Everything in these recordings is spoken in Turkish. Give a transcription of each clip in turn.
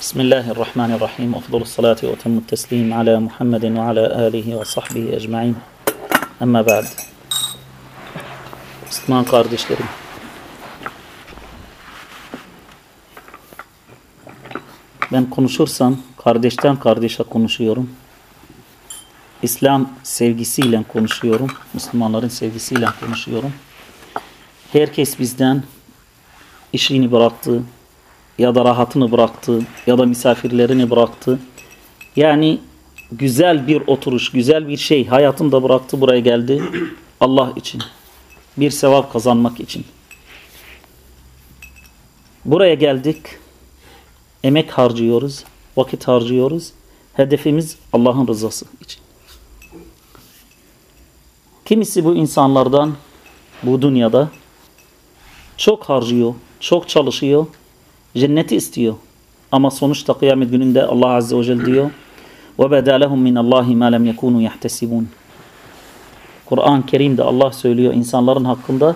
Bismillahirrahmanirrahim. Afdolus salati ve temmut teslim ala Muhammedin ve ala alihi ve sahbihi ecmain. Ama ba'd. Müslüman kardeşlerim. Ben konuşursam kardeşten kardeşe konuşuyorum. İslam sevgisiyle konuşuyorum. Müslümanların sevgisiyle konuşuyorum. Herkes bizden işini bıraktı, ya da rahatını bıraktı ya da misafirlerini bıraktı. Yani güzel bir oturuş, güzel bir şey hayatında bıraktı buraya geldi Allah için. Bir sevap kazanmak için. Buraya geldik. Emek harcıyoruz, vakit harcıyoruz. Hedefimiz Allah'ın rızası için. Kimisi bu insanlardan bu dünyada çok harcıyor, çok çalışıyor Cenneti istiyor. Ama sonuçta kıyamet gününde Allah Azze ve Celle diyor وَبَدَى لَهُمْ مِنَ اللّٰهِ مَا لَمْ يَكُونُوا يَحْتَسِبُونَ Kur'an-ı Kerim'de Allah söylüyor insanların hakkında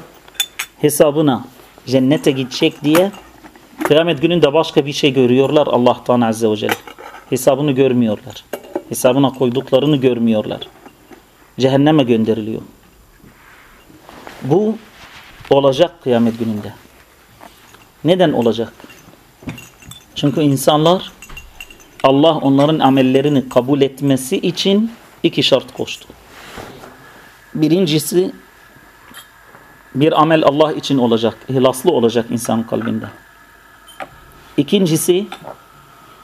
hesabına cennete gidecek diye kıyamet gününde başka bir şey görüyorlar Allah'tan Azze ve Celle. Hesabını görmüyorlar. Hesabına koyduklarını görmüyorlar. Cehenneme gönderiliyor. Bu olacak kıyamet gününde. Neden olacak? Çünkü insanlar Allah onların amellerini kabul etmesi için iki şart koştu. Birincisi bir amel Allah için olacak, ihlaslı olacak insanın kalbinde. İkincisi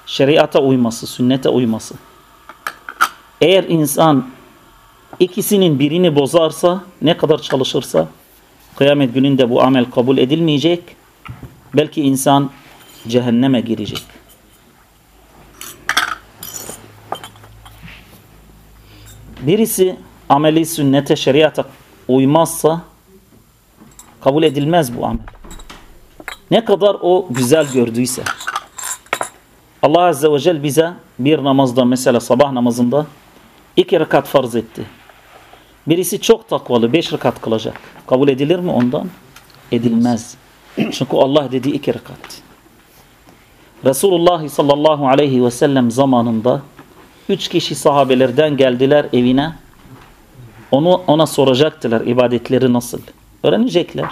şeriata uyması, sünnete uyması. Eğer insan ikisinin birini bozarsa, ne kadar çalışırsa kıyamet gününde bu amel kabul edilmeyecek. Belki insan cehenneme girecek. Birisi ameli sünnete şeriata uymazsa kabul edilmez bu amel. Ne kadar o güzel gördüyse. Allah Azze ve Celle bize bir namazda mesela sabah namazında iki rekat farz etti. Birisi çok takvalı beş rekat kılacak. Kabul edilir mi ondan? Edilmez. Çünkü Allah dedi iki rekat. Resulullah sallallahu aleyhi ve sellem zamanında üç kişi sahabelerden geldiler evine. Onu ona soracaktılar ibadetleri nasıl. Öğrenecekler.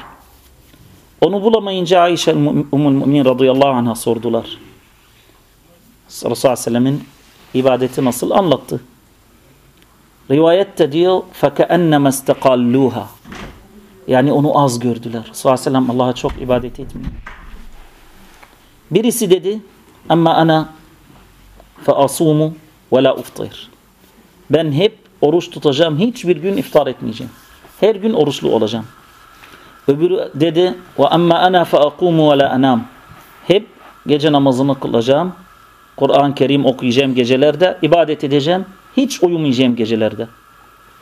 Onu bulamayınca Ayşe Ummul Mümin radıyallahu anh'a sordular. Resulullah sallallahu aleyhi ve sellemin ibadeti nasıl anlattı. Rivayette diyor فَكَأَنَّمَا اسْتَقَالُّوهَا Yani onu az gördüler. Resulullah sallallahu aleyhi ve sellem Allah'a çok ibadet etmiyor. Birisi dedi ama ana fe asumu ve la uftir. Ben hep oruç tutacağım. Hiçbir gün iftar etmeyeceğim. Her gün oruçlu olacağım. Öbürü dedi ve amma ana fe akumu ve la anam. Hep gece namazını kılacağım. Kur'an-ı Kerim okuyacağım gecelerde. ibadet edeceğim. Hiç uyumayacağım gecelerde.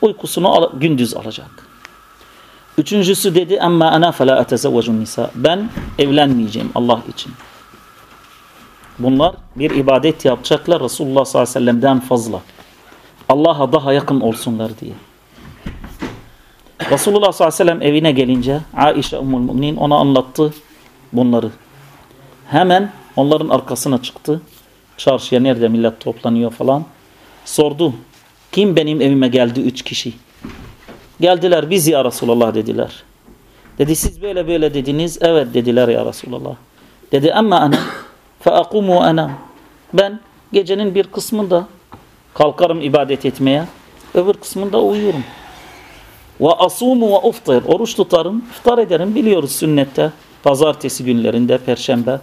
Uykusunu al gündüz alacak. Üçüncüsü dedi amma ana fe la etezevvecun nisa. Ben evlenmeyeceğim Allah için. Bunlar bir ibadet yapacaklar Resulullah sallallahu aleyhi ve sellem'den fazla. Allah'a daha yakın olsunlar diye. Resulullah sallallahu aleyhi ve sellem evine gelince Aişe Ummul Müminin ona anlattı bunları. Hemen onların arkasına çıktı. Çarşıya nerede millet toplanıyor falan. Sordu. Kim benim evime geldi üç kişi? Geldiler biz ya Resulullah dediler. Dedi siz böyle böyle dediniz. Evet dediler ya Resulullah. Dedi ama ana فَاَقُمُ ana. Ben gecenin bir kısmında kalkarım ibadet etmeye. Öbür kısmında uyuyorum. Ve asumu ve uftir. Oruç tutarım, iftar ederim. Biliyoruz sünnette. Pazartesi günlerinde, perşembe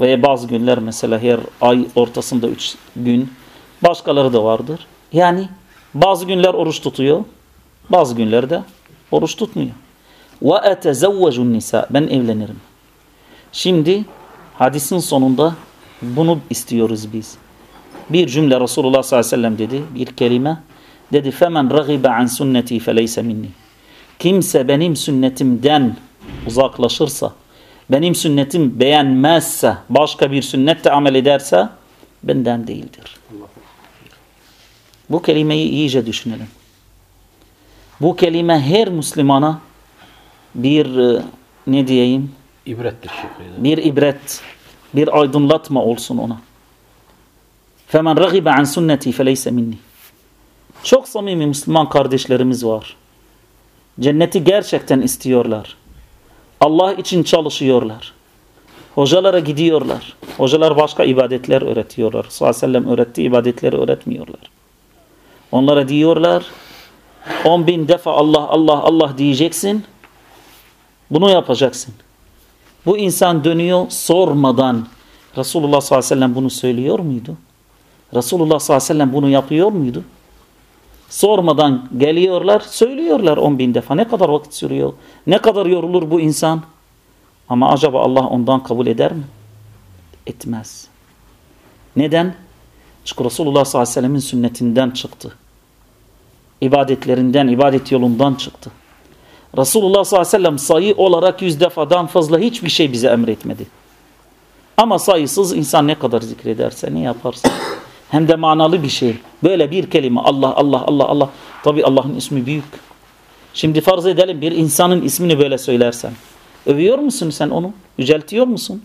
veya bazı günler mesela her ay ortasında üç gün. Başkaları da vardır. Yani bazı günler oruç tutuyor. Bazı günlerde oruç tutmuyor. Ve etezevvecun nisa. Ben evlenirim. Şimdi hadisin sonunda bunu istiyoruz biz. Bir cümle Resulullah sallallahu aleyhi ve sellem dedi. Bir kelime. Dedi femen ragibe an sünneti feleyse minni. Kimse benim sünnetimden uzaklaşırsa, benim sünnetim beğenmezse, başka bir sünnette amel ederse benden değildir. Bu kelimeyi iyice düşünelim. Bu kelime her Müslümana bir ne diyeyim? İbrettir şekilde. Bir ibret. Bir aydınlatma olsun ona. فَمَنْ رَغِبَ عَنْ سُنَّتِي فَلَيْسَ minni. Çok samimi Müslüman kardeşlerimiz var. Cenneti gerçekten istiyorlar. Allah için çalışıyorlar. Hocalara gidiyorlar. Hocalar başka ibadetler öğretiyorlar. Sallallahu aleyhi ve sellem öğrettiği ibadetleri öğretmiyorlar. Onlara diyorlar 10 bin defa Allah Allah Allah diyeceksin. Bunu yapacaksın. Bu insan dönüyor sormadan Resulullah sallallahu aleyhi ve sellem bunu söylüyor muydu? Resulullah sallallahu aleyhi ve sellem bunu yapıyor muydu? Sormadan geliyorlar, söylüyorlar 10 bin defa. Ne kadar vakit sürüyor? Ne kadar yorulur bu insan? Ama acaba Allah ondan kabul eder mi? Etmez. Neden? Çünkü Resulullah sallallahu aleyhi ve sellemin sünnetinden çıktı. İbadetlerinden, ibadet yolundan çıktı. Resulullah sallallahu aleyhi ve sellem sayı olarak yüz defadan fazla hiçbir şey bize emretmedi. Ama sayısız insan ne kadar zikrederse, ne yaparsa hem de manalı bir şey. Böyle bir kelime Allah Allah Allah Allah. Tabi Allah'ın ismi büyük. Şimdi farz edelim bir insanın ismini böyle söylersen. Övüyor musun sen onu? Yüceltiyor musun?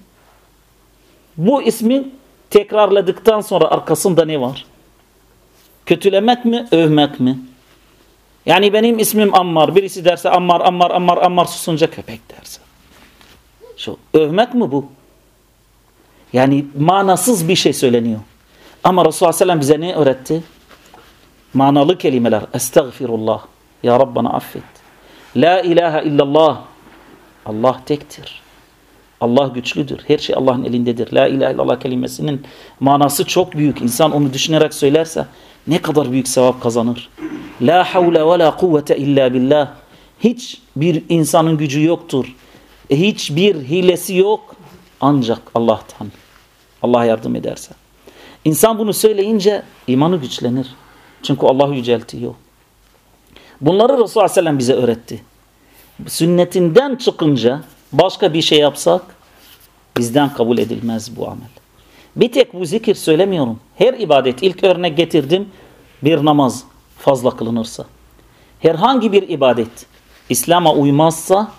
Bu ismi tekrarladıktan sonra arkasında ne var? Kötülemek mi, övmek mi? Yani benim ismim Ammar. Birisi derse Ammar, Ammar, Ammar, Ammar susunca köpek derse. Şu övmek mi bu? Yani manasız bir şey söyleniyor. Ama Resulullah Aleyhisselam bize ne öğretti? Manalı kelimeler. Estağfirullah. Ya Rabbana affet. La ilahe illallah. Allah tektir. Allah güçlüdür. Her şey Allah'ın elindedir. La ilahe illallah kelimesinin manası çok büyük. İnsan onu düşünerek söylerse ne kadar büyük sevap kazanır. La havle ve la kuvvete illa billah. Hiç bir insanın gücü yoktur. Hiçbir hilesi yok. Ancak Allah'tan. Allah yardım ederse. İnsan bunu söyleyince imanı güçlenir. Çünkü Allah yüceltiyor. Bunları Resulullah Aleyhisselam bize öğretti. Sünnetinden çıkınca başka bir şey yapsak bizden kabul edilmez bu amel. Bir tek bu zikir söylemiyorum. Her ibadet ilk örnek getirdim bir namaz fazla kılınırsa. Herhangi bir ibadet İslam'a uymazsa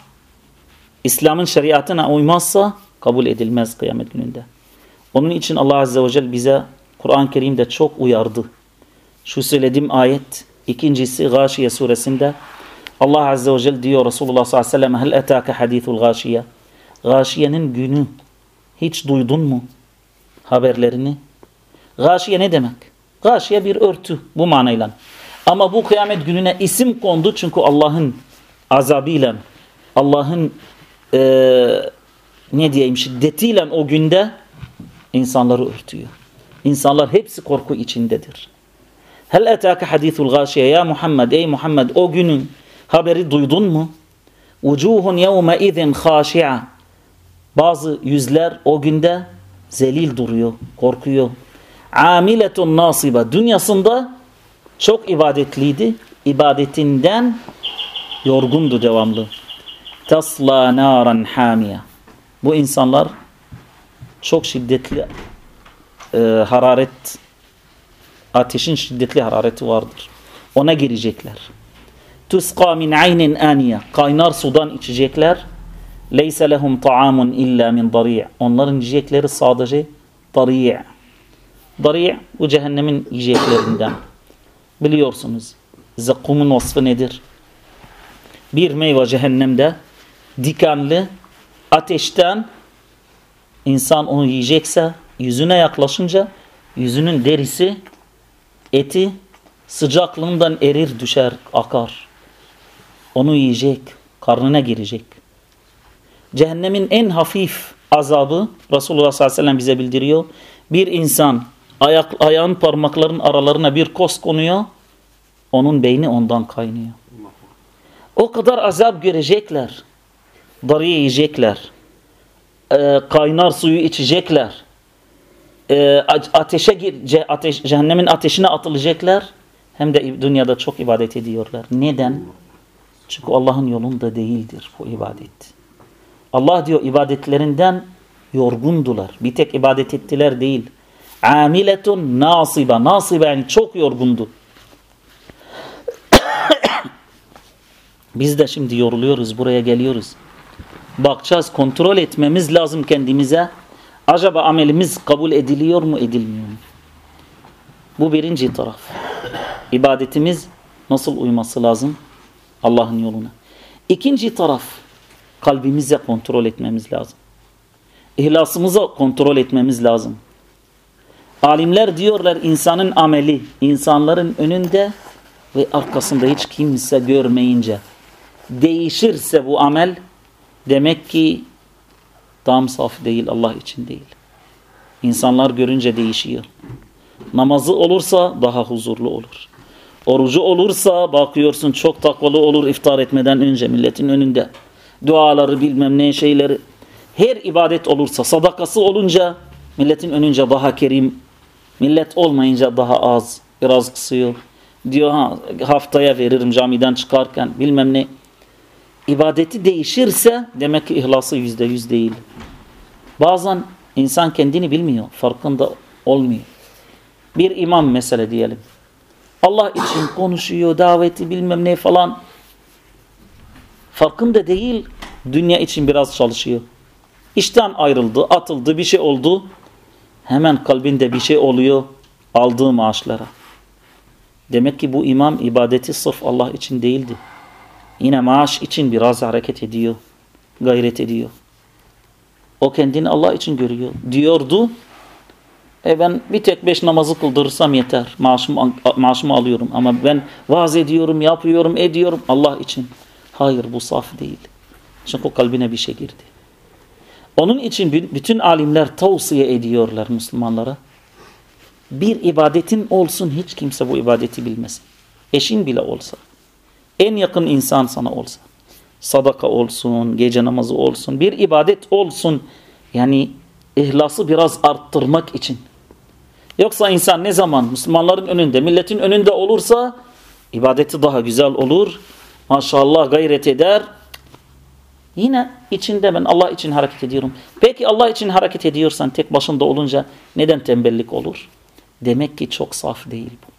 İslam'ın şeriatına uymazsa kabul edilmez kıyamet gününde. Onun için Allah Azze ve Celle bize Kur'an-ı Kerim'de çok uyardı. Şu söylediğim ayet ikincisi Gâşiye suresinde Allah Azze ve Celle diyor Resulullah sallallahu aleyhi ve sellem hel etâke hadîthul gâşiye Gâşiyenin günü hiç duydun mu haberlerini? Gâşiye ne demek? Gâşiye bir örtü bu manayla. Ama bu kıyamet gününe isim kondu çünkü Allah'ın azabıyla Allah'ın e, ne diyeyim şiddetiyle o günde insanları örtüyor. İnsanlar hepsi korku içindedir. Hel etâke hadîthul gâşiye ya Muhammed ey Muhammed o günün haberi duydun mu? Vucuhun yevme izin khâşi'a Bazı yüzler o günde zelil duruyor, korkuyor. Amiletun nasiba dünyasında çok ibadetliydi. İbadetinden yorgundu devamlı. Tasla naran hamiye. Bu insanlar çok şiddetli e, hararet ateşin şiddetli harareti vardır. Ona girecekler. Tusqa min aynin aniye. Kaynar sudan içecekler. Leyse lehum ta'amun illa min dari'. Onların yiyecekleri sadece dari'. Dari' bu cehennemin yiyeceklerinden. Biliyorsunuz. Zakkumun vasfı nedir? Bir meyve cehennemde dikenli ateşten insan onu yiyecekse yüzüne yaklaşınca yüzünün derisi eti sıcaklığından erir düşer akar. Onu yiyecek karnına girecek. Cehennemin en hafif azabı Resulullah sallallahu aleyhi ve sellem bize bildiriyor. Bir insan ayak, ayağın parmakların aralarına bir kos konuyor. Onun beyni ondan kaynıyor. O kadar azap görecekler. Darı yiyecekler. E, kaynar suyu içecekler. E, ateşe gir, ateş, cehennemin ateşine atılacaklar. Hem de dünyada çok ibadet ediyorlar. Neden? Çünkü Allah'ın yolunda değildir bu ibadet. Allah diyor ibadetlerinden yorgundular. Bir tek ibadet ettiler değil. Amiletun nasiba. Nasiba yani çok yorgundu. Biz de şimdi yoruluyoruz. Buraya geliyoruz. Bakacağız. Kontrol etmemiz lazım kendimize. Acaba amelimiz kabul ediliyor mu edilmiyor mu? Bu birinci taraf. İbadetimiz nasıl uyması lazım? Allah'ın yoluna. İkinci taraf kalbimize kontrol etmemiz lazım. İhlasımıza kontrol etmemiz lazım. Alimler diyorlar insanın ameli insanların önünde ve arkasında hiç kimse görmeyince değişirse bu amel demek ki tam saf değil Allah için değil. İnsanlar görünce değişiyor. Namazı olursa daha huzurlu olur. Orucu olursa bakıyorsun çok takvalı olur iftar etmeden önce milletin önünde. Duaları bilmem ne şeyleri. Her ibadet olursa sadakası olunca milletin önünce daha kerim. Millet olmayınca daha az. Biraz kısıyor. Diyor ha, haftaya veririm camiden çıkarken bilmem ne. İbadeti değişirse demek ki ihlası yüzde yüz değil. Bazen insan kendini bilmiyor. Farkında olmuyor. Bir imam mesela diyelim. Allah için konuşuyor, daveti bilmem ne falan. Farkında değil, dünya için biraz çalışıyor. İşten ayrıldı, atıldı, bir şey oldu. Hemen kalbinde bir şey oluyor aldığı maaşlara. Demek ki bu imam ibadeti sırf Allah için değildi. Yine maaş için biraz hareket ediyor, gayret ediyor. O kendini Allah için görüyor. Diyordu, e ben bir tek beş namazı kıldırırsam yeter. Maaşımı, maaşımı alıyorum. Ama ben vaaz ediyorum, yapıyorum, ediyorum Allah için. Hayır bu saf değil. Çünkü kalbine bir şey girdi. Onun için bütün alimler tavsiye ediyorlar Müslümanlara. Bir ibadetin olsun hiç kimse bu ibadeti bilmesin. Eşin bile olsa. En yakın insan sana olsa. Sadaka olsun, gece namazı olsun, bir ibadet olsun. Yani ihlası biraz arttırmak için. Yoksa insan ne zaman Müslümanların önünde, milletin önünde olursa ibadeti daha güzel olur Maşallah gayret eder. Yine içinde ben Allah için hareket ediyorum. Peki Allah için hareket ediyorsan tek başında olunca neden tembellik olur? Demek ki çok saf değil bu.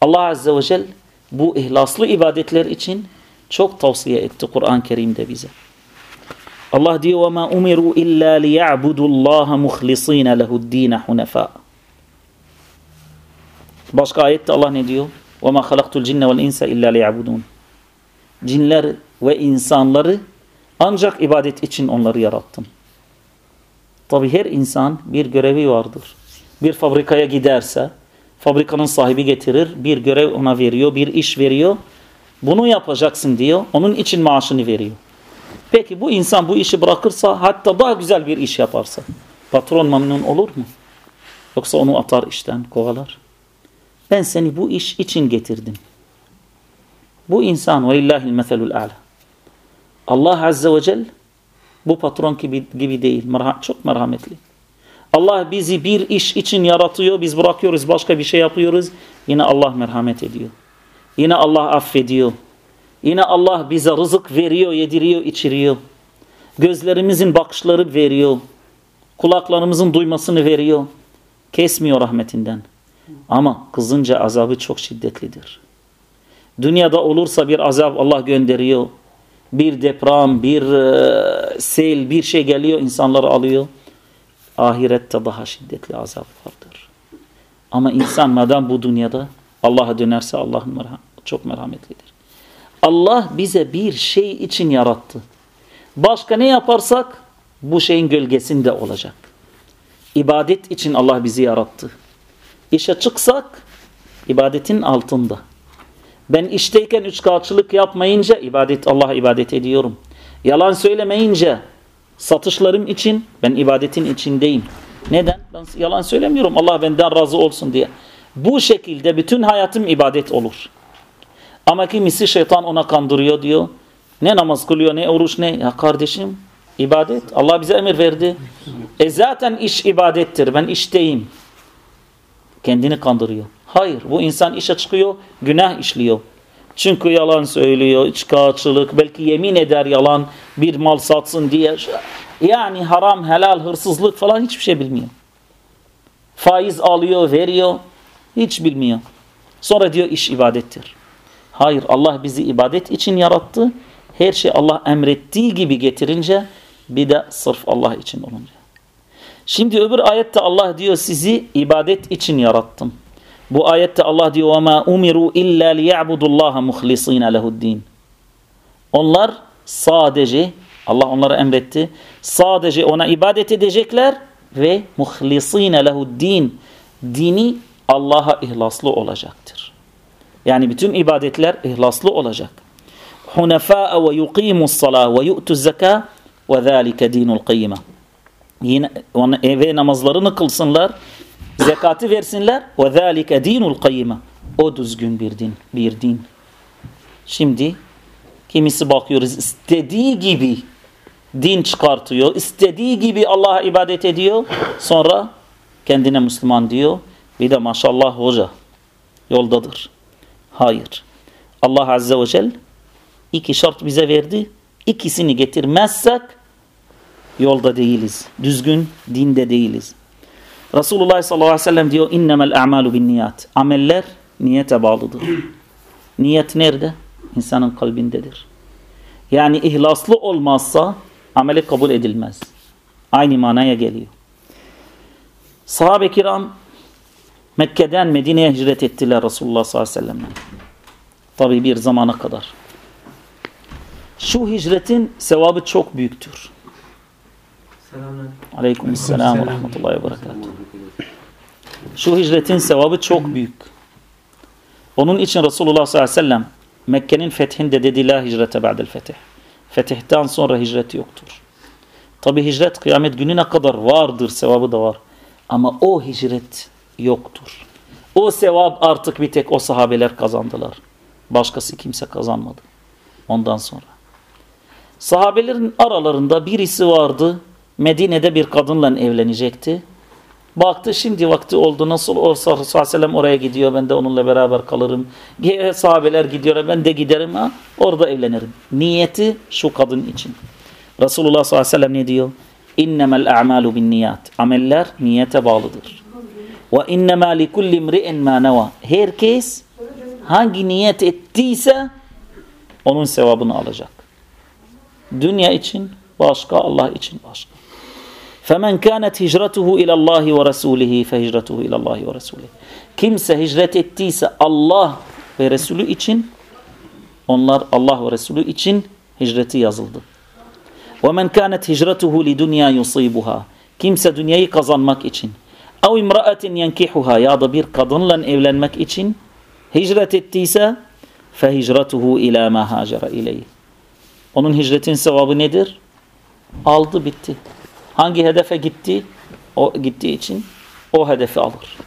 Allah Azze ve Celle bu ihlaslı ibadetler için çok tavsiye etti Kur'an-ı Kerim'de bize. Allah diyor وَمَا اُمِرُوا اِلَّا لِيَعْبُدُوا اللّٰهَ مُخْلِص۪ينَ لَهُ الد۪ينَ حُنَفَاءَ Başka ayette Allah ne diyor? وَمَا خَلَقْتُ الْجِنَّ وَالْاِنْسَ اِلَّا لِيَعْبُدُونَ Cinler ve insanları ancak ibadet için onları yarattım. Tabi her insan bir görevi vardır. Bir fabrikaya giderse fabrikanın sahibi getirir, bir görev ona veriyor, bir iş veriyor. Bunu yapacaksın diyor. Onun için maaşını veriyor. Peki bu insan bu işi bırakırsa hatta daha güzel bir iş yaparsa patron memnun olur mu? Yoksa onu atar işten kovalar. Ben seni bu iş için getirdim. Bu insan ve illahil meselul a'la. Allah azze ve celle bu patron gibi, gibi değil. Çok merhametli. Allah bizi bir iş için yaratıyor. Biz bırakıyoruz başka bir şey yapıyoruz. Yine Allah merhamet ediyor. Yine Allah affediyor. Yine Allah bize rızık veriyor, yediriyor, içiriyor. Gözlerimizin bakışları veriyor. Kulaklarımızın duymasını veriyor. Kesmiyor rahmetinden. Ama kızınca azabı çok şiddetlidir. Dünyada olursa bir azap Allah gönderiyor. Bir deprem, bir e, sel, bir şey geliyor insanları alıyor. Ahirette daha şiddetli azap vardır. Ama insan madem bu dünyada Allah'a dönerse Allah merham çok merhametlidir. Allah bize bir şey için yarattı. Başka ne yaparsak bu şeyin gölgesinde olacak. İbadet için Allah bizi yarattı. İşe çıksak ibadetin altında. Ben işteyken üç kağıtçılık yapmayınca ibadet Allah'a ibadet ediyorum. Yalan söylemeyince satışlarım için ben ibadetin içindeyim. Neden? Ben yalan söylemiyorum Allah benden razı olsun diye. Bu şekilde bütün hayatım ibadet olur. Ama kimisi şeytan ona kandırıyor diyor. Ne namaz kılıyor ne oruç ne. Ya kardeşim ibadet. Allah bize emir verdi. E zaten iş ibadettir. Ben işteyim. Kendini kandırıyor. Hayır bu insan işe çıkıyor günah işliyor. Çünkü yalan söylüyor, içkağıtçılık, belki yemin eder yalan bir mal satsın diye. Yani haram, helal, hırsızlık falan hiçbir şey bilmiyor. Faiz alıyor, veriyor, hiç bilmiyor. Sonra diyor iş ibadettir. Hayır Allah bizi ibadet için yarattı. Her şey Allah emrettiği gibi getirince bir de sırf Allah için olunca. Şimdi öbür ayette Allah diyor sizi ibadet için yarattım. Bu ayette Allah diyor وَمَا اُمِرُوا اِلَّا لِيَعْبُدُ اللّٰهَ مُخْلِص۪ينَ لَهُ الدِّينَ Onlar sadece Allah onlara emretti. Sadece ona ibadet edecekler ve muhlisine lehu din dini Allah'a ihlaslı olacaktır. Yani bütün ibadetler ihlaslı olacak. Hunafa ve yuqimus salah ve yu'tuz zeka ve zalika dinul kayyime. Yine ve namazlarını kılsınlar, zekatı versinler ve zalika dinul kayyime. O düzgün bir din, bir din. Şimdi kimisi bakıyoruz istediği gibi din çıkartıyor, istediği gibi Allah'a ibadet ediyor. Sonra kendine Müslüman diyor. Bir de maşallah hoca yoldadır. Hayır. Allah Azze ve Celle iki şart bize verdi. İkisini getirmezsek yolda değiliz. Düzgün dinde değiliz. Resulullah sallallahu aleyhi ve sellem diyor innemel a'malu bin niyat. Ameller niyete bağlıdır. Niyet nerede? İnsanın kalbindedir. Yani ihlaslı olmazsa ameli kabul edilmez. Aynı manaya geliyor. Sahabe-i kiram Mekke'den Medine'ye hicret ettiler Resulullah sallallahu aleyhi ve sellem'le. Tabi bir zamana kadar. Şu hicretin sevabı çok büyüktür. Aleyküm selam ve rahmetullahi ve berekatuhu. Şu hicretin sevabı çok büyük. Onun için Resulullah sallallahu aleyhi ve sellem Mekke'nin fethinde dedi la hicrete ba'del fetih. Fetihten sonra hicret yoktur. Tabi hicret kıyamet gününe kadar vardır, sevabı da var. Ama o hicret yoktur. O sevap artık bir tek o sahabeler kazandılar. Başkası kimse kazanmadı. Ondan sonra. Sahabelerin aralarında birisi vardı. Medine'de bir kadınla evlenecekti. Baktı şimdi vakti oldu nasıl olsa Resulullah oraya gidiyor ben de onunla beraber kalırım. Sahabeler gidiyor ben de giderim ha orada evlenirim. Niyeti şu kadın için. Resulullah sallallahu aleyhi ve sellem ne diyor? İnnemel a'malu bin niyat. Ameller niyete bağlıdır. Ve innemâ likulli imri'in mâ neva. Herkes hangi niyet ettiyse onun sevabını alacak. Dünya için başka, Allah için başka. فَمَنْ كَانَتْ هِجْرَتُهُ اِلَى اللّٰهِ وَرَسُولِهِ فَهِجْرَتُهُ اِلَى اللّٰهِ وَرَسُولِهِ Kimse hicret ettiyse Allah ve Resulü için onlar Allah ve Resulü için hicreti yazıldı. وَمَنْ كَانَتْ هِجْرَتُهُ لِدُنْيَا يُصِيبُهَا Kimse dünyayı kazanmak için اَوْ اِمْرَأَةٍ يَنْكِحُهَا ya da bir kadınla evlenmek için hicret ettiyse فَهِجْرَتُهُ اِلَى مَا هَاجَرَ اِلَيْهِ Onun hicretin sevabı nedir? Aldı bitti. Hangi hedefe gitti? O gittiği için o hedefi alır.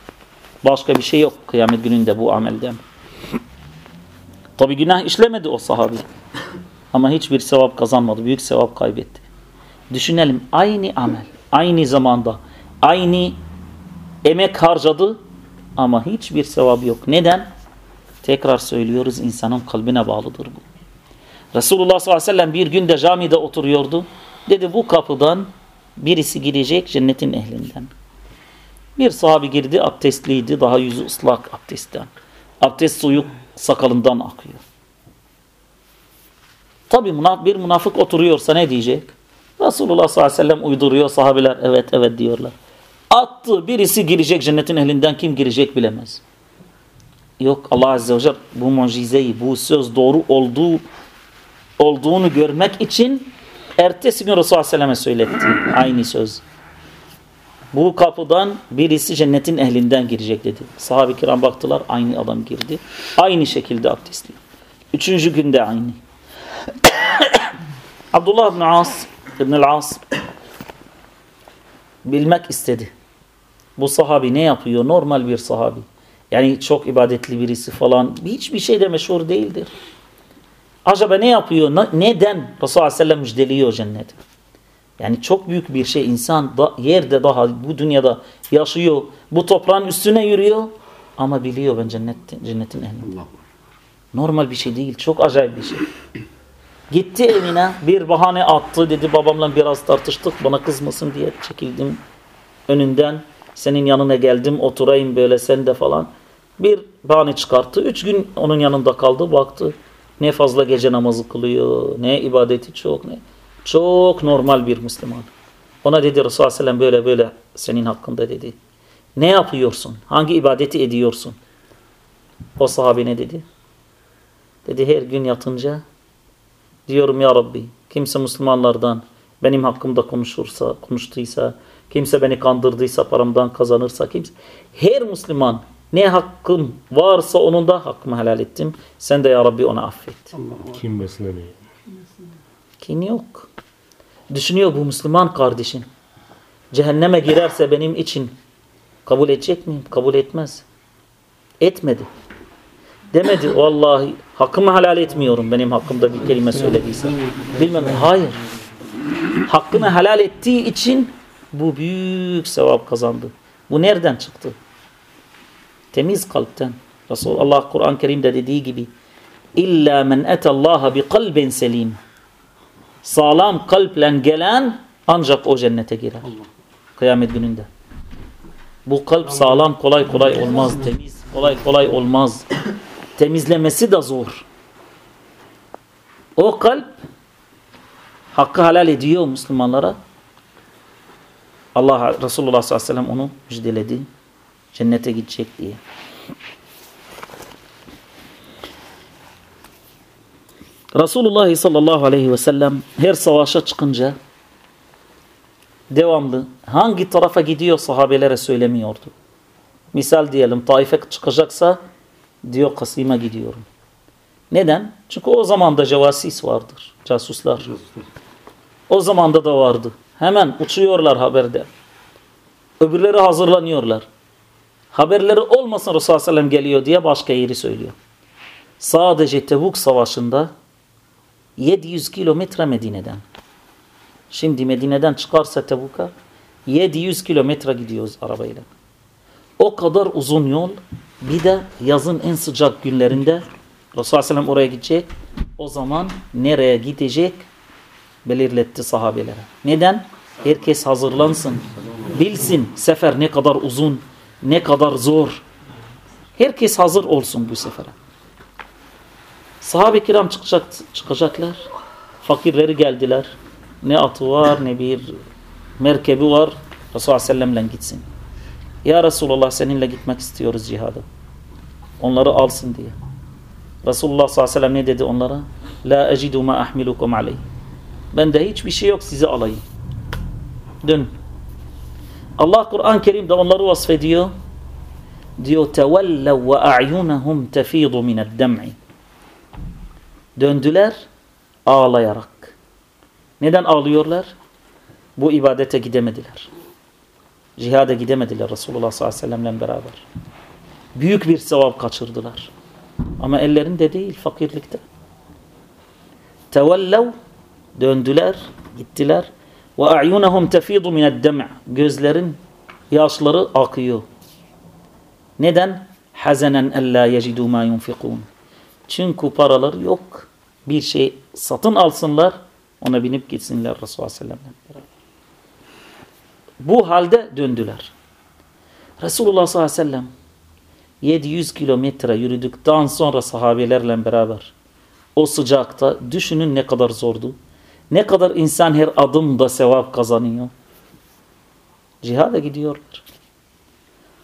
Başka bir şey yok kıyamet gününde bu amelden. Tabi günah işlemedi o sahabi. Ama hiçbir sevap kazanmadı. Büyük sevap kaybetti. Düşünelim aynı amel, aynı zamanda, aynı emek harcadı ama hiçbir sevap yok. Neden? Tekrar söylüyoruz insanın kalbine bağlıdır bu. Resulullah sallallahu aleyhi ve sellem bir günde camide oturuyordu. Dedi bu kapıdan birisi girecek cennetin ehlinden. Bir sahabi girdi abdestliydi daha yüzü ıslak abdestten. Abdest suyu sakalından akıyor. Tabi bir münafık oturuyorsa ne diyecek? Resulullah sallallahu aleyhi ve sellem uyduruyor sahabeler evet evet diyorlar. Attı birisi girecek cennetin ehlinden kim girecek bilemez. Yok Allah azze ve celle bu mucizeyi bu söz doğru olduğu olduğunu görmek için ertesi gün Resulullah Aleyhisselam'a söyletti aynı söz. Bu kapıdan birisi cennetin ehlinden girecek dedi. Sahabe-i kiram baktılar aynı adam girdi. Aynı şekilde abdestli. Üçüncü günde aynı. Abdullah ibn As ibn As bilmek istedi. Bu sahabi ne yapıyor? Normal bir sahabi. Yani çok ibadetli birisi falan. Hiçbir şeyde meşhur değildir. Acaba ne yapıyor? Neden Resulullah Aleyhisselam müjdeliyor cenneti? Yani çok büyük bir şey. İnsan da, yerde daha bu dünyada yaşıyor. Bu toprağın üstüne yürüyor. Ama biliyor ben cennet, cennetin ehliyim. Normal bir şey değil. Çok acayip bir şey. Gitti evine bir bahane attı. Dedi babamla biraz tartıştık. Bana kızmasın diye çekildim önünden. Senin yanına geldim oturayım böyle sen de falan. Bir bahane çıkarttı. Üç gün onun yanında kaldı. Baktı. Ne fazla gece namazı kılıyor, ne ibadeti çok, ne çok normal bir Müslüman. Ona dedi Resulullah Aleyhisselam böyle böyle senin hakkında dedi. Ne yapıyorsun? Hangi ibadeti ediyorsun? O sahabe ne dedi? Dedi her gün yatınca diyorum ya Rabbi kimse Müslümanlardan benim hakkımda konuşursa, konuştuysa, kimse beni kandırdıysa, paramdan kazanırsa, kimse her Müslüman ne hakkım varsa onun da hakkımı helal ettim. Sen de ya Rabbi ona affet. Kim besleniyor? Kin yok. Düşünüyor bu Müslüman kardeşin. Cehenneme girerse benim için kabul edecek miyim? Kabul etmez. Etmedi. Demedi vallahi hakkımı helal etmiyorum benim hakkımda bir kelime söylediyse. Bilmem. Hayır. Hakkını helal ettiği için bu büyük sevap kazandı. Bu nereden çıktı? Temiz kalpten. Resulullah Kur'an-ı Kerim'de dediği gibi İlla men etallaha bi kalbin selim. Sağlam kalple gelen ancak o cennete girer. Kıyamet gününde. Bu kalp sağlam kolay kolay olmaz. Temiz kolay kolay olmaz. Temizlemesi de zor. O kalp hakkı helal ediyor Müslümanlara. Allah Resulullah sallallahu aleyhi ve sellem onu müjdeledi. Cennete gidecek diye. Resulullah sallallahu aleyhi ve sellem her savaşa çıkınca devamlı hangi tarafa gidiyor sahabelere söylemiyordu. Misal diyelim Taif'e çıkacaksa diyor Kasım'a gidiyorum. Neden? Çünkü o zaman da cevasis vardır. Casuslar. O zamanda da vardı. Hemen uçuyorlar haberde. Öbürleri hazırlanıyorlar. Haberleri olmasın Resulullah Sellem geliyor diye başka yeri söylüyor. Sadece Tebuk Savaşı'nda 700 kilometre Medine'den. Şimdi Medine'den çıkarsa Tebuk'a 700 kilometre gidiyoruz arabayla. O kadar uzun yol. Bir de yazın en sıcak günlerinde Resulullah Sellem oraya gidecek. O zaman nereye gidecek belirletti sahabelere. Neden? Herkes hazırlansın. Bilsin sefer ne kadar uzun, ne kadar zor. Herkes hazır olsun bu sefere. Sahabe-i kiram çıkacak, çıkacaklar. Fakirleri geldiler. Ne atı var ne bir merkebi var. Resulullah Sellem'le gitsin. Ya Resulullah seninle gitmek istiyoruz cihada. Onları alsın diye. Resulullah sallallahu aleyhi ve sellem ne dedi onlara? La ecidu ma ahmilukum aleyh. Bende hiçbir şey yok sizi alayım. Dön. Allah Kur'an-ı Kerim'de onları vasfediyor. Diyor tevellev ve a'yunahum tefidu mined dem'i. Döndüler ağlayarak. Neden ağlıyorlar? Bu ibadete gidemediler. Cihada gidemediler Resulullah sallallahu aleyhi ve sellemle beraber. Büyük bir sevap kaçırdılar. Ama ellerinde değil fakirlikte. Tevellev döndüler, gittiler. Ve a'yunahum tefidu mined dem' Gözlerin yaşları akıyor. Neden? Hazenen ella yecidu ma yunfikun. Çünkü paraları yok. Bir şey satın alsınlar, ona binip gitsinler Resulullah sallallahu aleyhi ve sellem. Bu halde döndüler. Resulullah sallallahu aleyhi ve sellem 700 kilometre yürüdükten sonra sahabelerle beraber o sıcakta düşünün ne kadar zordu. Ne kadar insan her adımda sevap kazanıyor. Cihada gidiyorlar.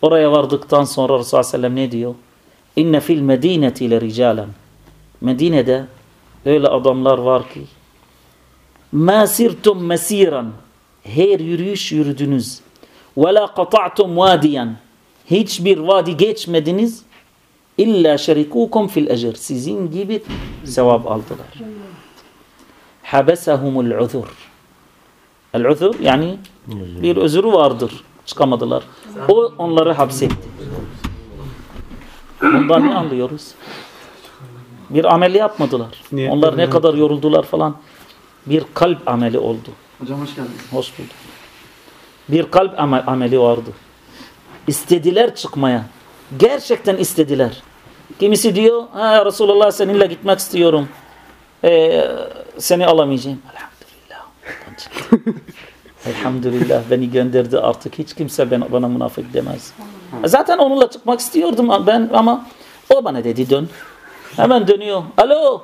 Oraya vardıktan sonra Resulullah sellem ne diyor? İnne fil medineti ile ricalen. Medine'de öyle adamlar var ki ma sirtum mesiran her yürüyüş yürüdünüz ve la qata'tum vadiyan hiçbir vadi geçmediniz illa şerikukum fil ecr sizin gibi sevap aldılar habesahumul uzur el uzur yani bir özürü vardır çıkamadılar o onları hapsetti bundan ne anlıyoruz bir ameli yapmadılar onlar ne kadar yoruldular falan bir kalp ameli oldu Hocam hoş geldiniz. Hoş bulduk. Bir kalp amel, ameli vardı. İstediler çıkmaya. Gerçekten istediler. Kimisi diyor, ha Resulullah seninle gitmek istiyorum. Ee, seni alamayacağım. Elhamdülillah. Elhamdülillah beni gönderdi artık hiç kimse bana, bana münafık demez. Zaten onunla çıkmak istiyordum ben ama o bana dedi dön. Hemen dönüyor. Alo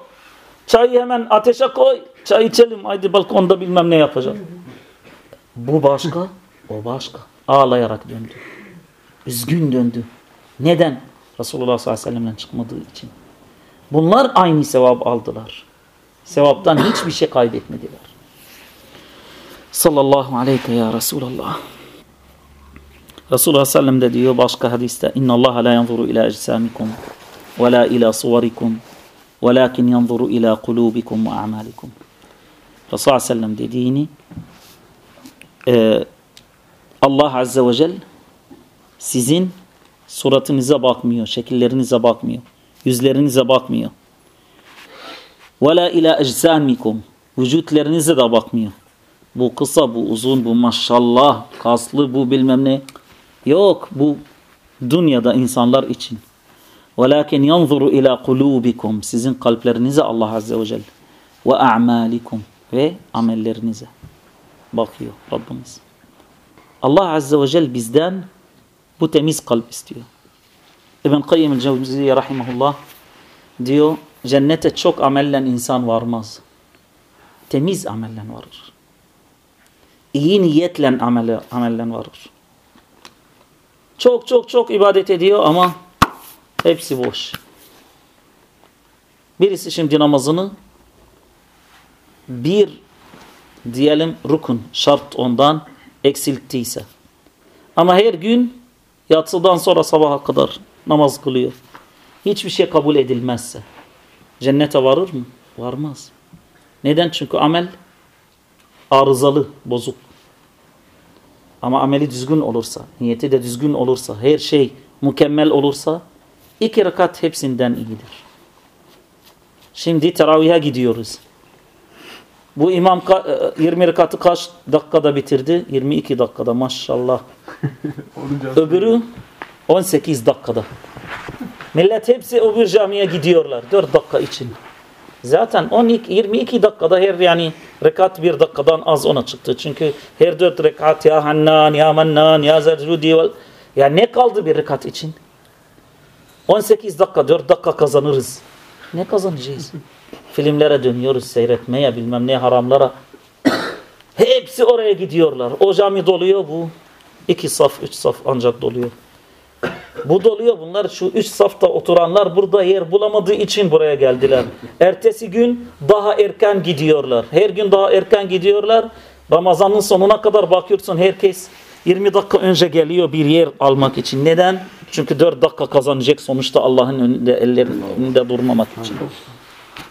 çayı hemen ateşe koy. Çay içelim. Haydi balkonda bilmem ne yapacağım. Bu başka, o başka. Ağlayarak döndü. Üzgün döndü. Neden? Resulullah sallallahu aleyhi ve sellem'den çıkmadığı için. Bunlar aynı sevap aldılar. Sevaptan hiçbir şey kaybetmediler. Sallallahu aleyke ya Resulallah. Resulullah sellem de diyor başka hadiste İnna Allah la yanzuru ila ecsamikum ve la ila suvarikum velakin yanzuru ila kulubikum ve a'malikum. Resulullah sellem dediğini e, Allah azze ve celle sizin suratınıza bakmıyor, şekillerinize bakmıyor, yüzlerinize bakmıyor. Ve la ila eczamikum. Vücutlarınıza bakmıyor. Bu kısa, bu uzun, bu maşallah, kaslı, bu bilmem ne. Yok bu dünyada insanlar için. Velakin yanzuru ila kulubikum. Sizin kalplerinize Allah Azze ve Celle. Ve. Ve amellerinize. Bakıyor Rabbimiz. Allah Azze ve Celle bizden bu temiz kalp istiyor. İbn Kayyim el-Cevziye rahimahullah diyor cennete çok amellen insan varmaz. Temiz amellen varır. İyi niyetle amelle, amellen varır. Çok çok çok ibadet ediyor ama hepsi boş. Birisi şimdi namazını bir diyelim rukun şart ondan eksilttiyse ama her gün yatsıdan sonra sabaha kadar namaz kılıyor. Hiçbir şey kabul edilmezse cennete varır mı? Varmaz. Neden? Çünkü amel arızalı, bozuk. Ama ameli düzgün olursa, niyeti de düzgün olursa, her şey mükemmel olursa iki rekat hepsinden iyidir. Şimdi teravihe gidiyoruz. Bu imam 20 e, rekatı kaç dakikada bitirdi? 22 dakikada maşallah. Öbürü 18 dakikada. Millet hepsi öbür camiye gidiyorlar 4 dakika için. Zaten 12, 22 dakikada her yani rekat bir dakikadan az ona çıktı. Çünkü her dört rekat ya Hannan, ya Mannan, ya Zercudi ya ne kaldı bir rekat için? 18 dakika, 4 dakika kazanırız. Ne kazanacağız? Filmlere dönüyoruz seyretmeye bilmem ne haramlara. Hepsi oraya gidiyorlar. O cami doluyor bu. iki saf, üç saf ancak doluyor. Bu doluyor bunlar şu üç safta oturanlar burada yer bulamadığı için buraya geldiler. Ertesi gün daha erken gidiyorlar. Her gün daha erken gidiyorlar. Ramazanın sonuna kadar bakıyorsun herkes 20 dakika önce geliyor bir yer almak için. Neden? Çünkü 4 dakika kazanacak sonuçta Allah'ın önünde ellerinin durmamak için.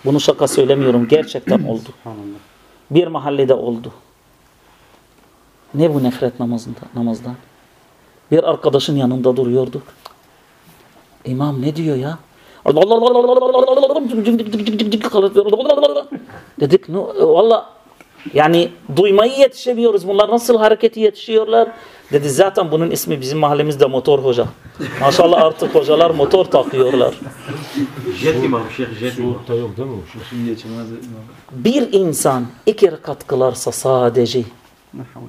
Bunu şaka söylemiyorum. Gerçekten oldu. Bir mahallede oldu. Ne bu nefret namazında, namazdan? Bir arkadaşın yanında duruyorduk. İmam ne diyor ya? Dedik valla yani duymayı yetişemiyoruz. Bunlar nasıl hareketi yetişiyorlar? Dedi zaten bunun ismi bizim mahallemizde motor hoca. Maşallah artık hocalar motor takıyorlar. Jet imam, şeyh jet imam. yok değil mi? Bir insan iki rekat kılarsa sadece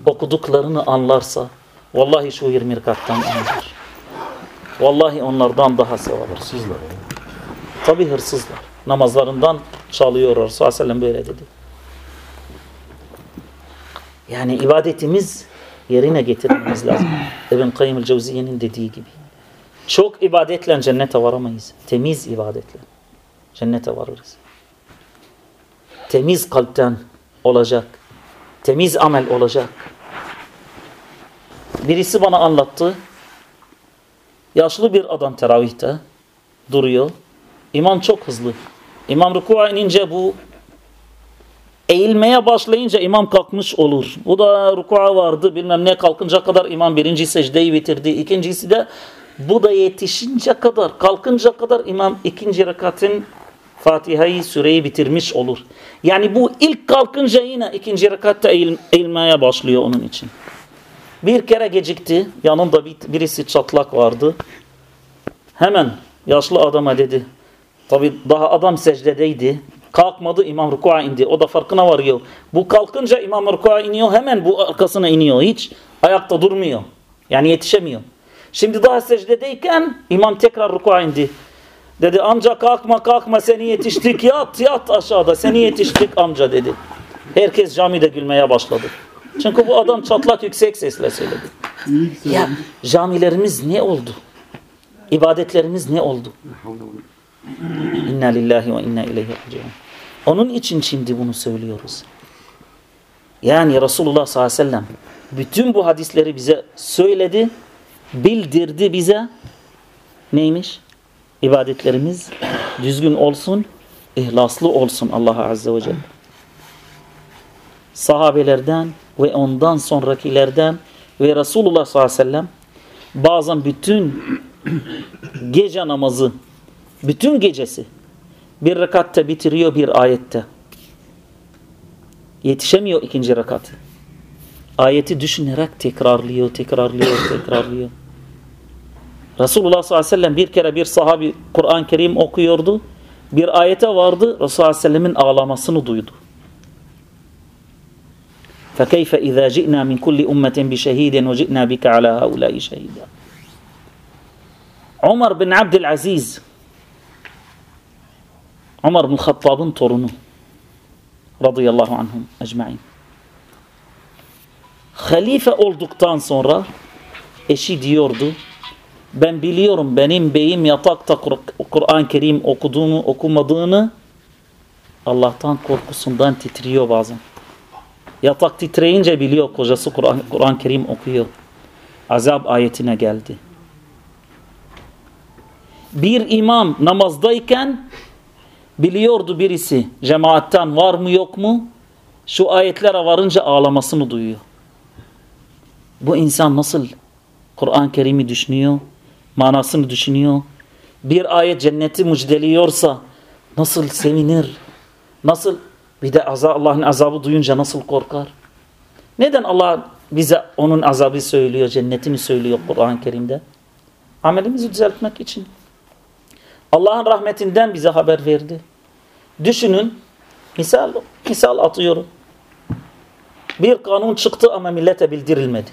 okuduklarını anlarsa vallahi şu 20 rekattan anlar. Vallahi onlardan daha sevap. Hırsızlar. Tabi hırsızlar. Namazlarından aleyhi ve sellem böyle dedi. Yani ibadetimiz yerine getirmemiz lazım. İbn Kayyım el-Cevziye'nin dediği gibi. Çok ibadetle cennete varamayız. Temiz ibadetle cennete varırız. Temiz kalpten olacak. Temiz amel olacak. Birisi bana anlattı. Yaşlı bir adam teravihte duruyor. İmam çok hızlı. İmam rükûa inince bu eğilmeye başlayınca imam kalkmış olur. Bu da rükûa vardı bilmem ne kalkınca kadar imam birinci secdeyi bitirdi. İkincisi de bu da yetişince kadar kalkınca kadar imam ikinci rekatın Fatiha'yı süreyi bitirmiş olur. Yani bu ilk kalkınca yine ikinci rekatta eğil, eğilmeye başlıyor onun için. Bir kere gecikti. Yanında bir, birisi çatlak vardı. Hemen yaşlı adama dedi. Tabi daha adam secdedeydi. Kalkmadı imam rükua indi. O da farkına varıyor. Bu kalkınca imam rükua iniyor. Hemen bu arkasına iniyor. Hiç ayakta durmuyor. Yani yetişemiyor. Şimdi daha secdedeyken imam tekrar rükua indi. Dedi amca kalkma kalkma seni yetiştik yat yat aşağıda seni yetiştik amca dedi. Herkes camide gülmeye başladı. Çünkü bu adam çatlak yüksek sesle söyledi. Ya camilerimiz ne oldu? İbadetlerimiz ne oldu? İnna lillahi ve inna ileyhi raciun. Onun için şimdi bunu söylüyoruz. Yani Resulullah sallallahu aleyhi ve sellem bütün bu hadisleri bize söyledi, bildirdi bize. Neymiş? İbadetlerimiz düzgün olsun, ihlaslı olsun Allah azze ve celle. Sahabelerden ve ondan sonrakilerden ve Resulullah sallallahu aleyhi ve sellem bazen bütün gece namazı, bütün gecesi bir rekatta bitiriyor bir ayette. Yetişemiyor ikinci rekatı. Ayeti düşünerek tekrarlıyor, tekrarlıyor, tekrarlıyor. Resulullah sallallahu aleyhi ve sellem bir kere bir sahabi Kur'an-ı Kerim okuyordu. Bir ayete vardı. Resulullah sallallahu aleyhi ve sellemin ağlamasını duydu. فَكَيْفَ اِذَا جِئْنَا مِنْ كُلِّ اُمَّةٍ بِشَهِيدٍ وَجِئْنَا بِكَ عَلَى هَؤُلَاءِ شَهِيدًا Ömer bin Abdülaziz Ömer bin Hattab'ın torunu radıyallahu anhum ecmain. Halife olduktan sonra eşi diyordu ben biliyorum benim beyim yatakta Kur'an-ı Kerim okuduğunu okumadığını Allah'tan korkusundan titriyor bazen. Yatak titreyince biliyor kocası Kur'an-ı Kur Kerim okuyor. Azap ayetine geldi. Bir imam namazdayken biliyordu birisi cemaatten var mı yok mu şu ayetlere varınca ağlamasını duyuyor. Bu insan nasıl Kur'an-ı Kerim'i düşünüyor, manasını düşünüyor. Bir ayet cenneti müjdeliyorsa nasıl sevinir, nasıl bir de Allah'ın azabı duyunca nasıl korkar? Neden Allah bize onun azabı söylüyor, cennetini söylüyor Kur'an-ı Kerim'de? Amelimizi düzeltmek için. Allah'ın rahmetinden bize haber verdi. Düşünün, misal, misal atıyorum. Bir kanun çıktı ama millete bildirilmedi.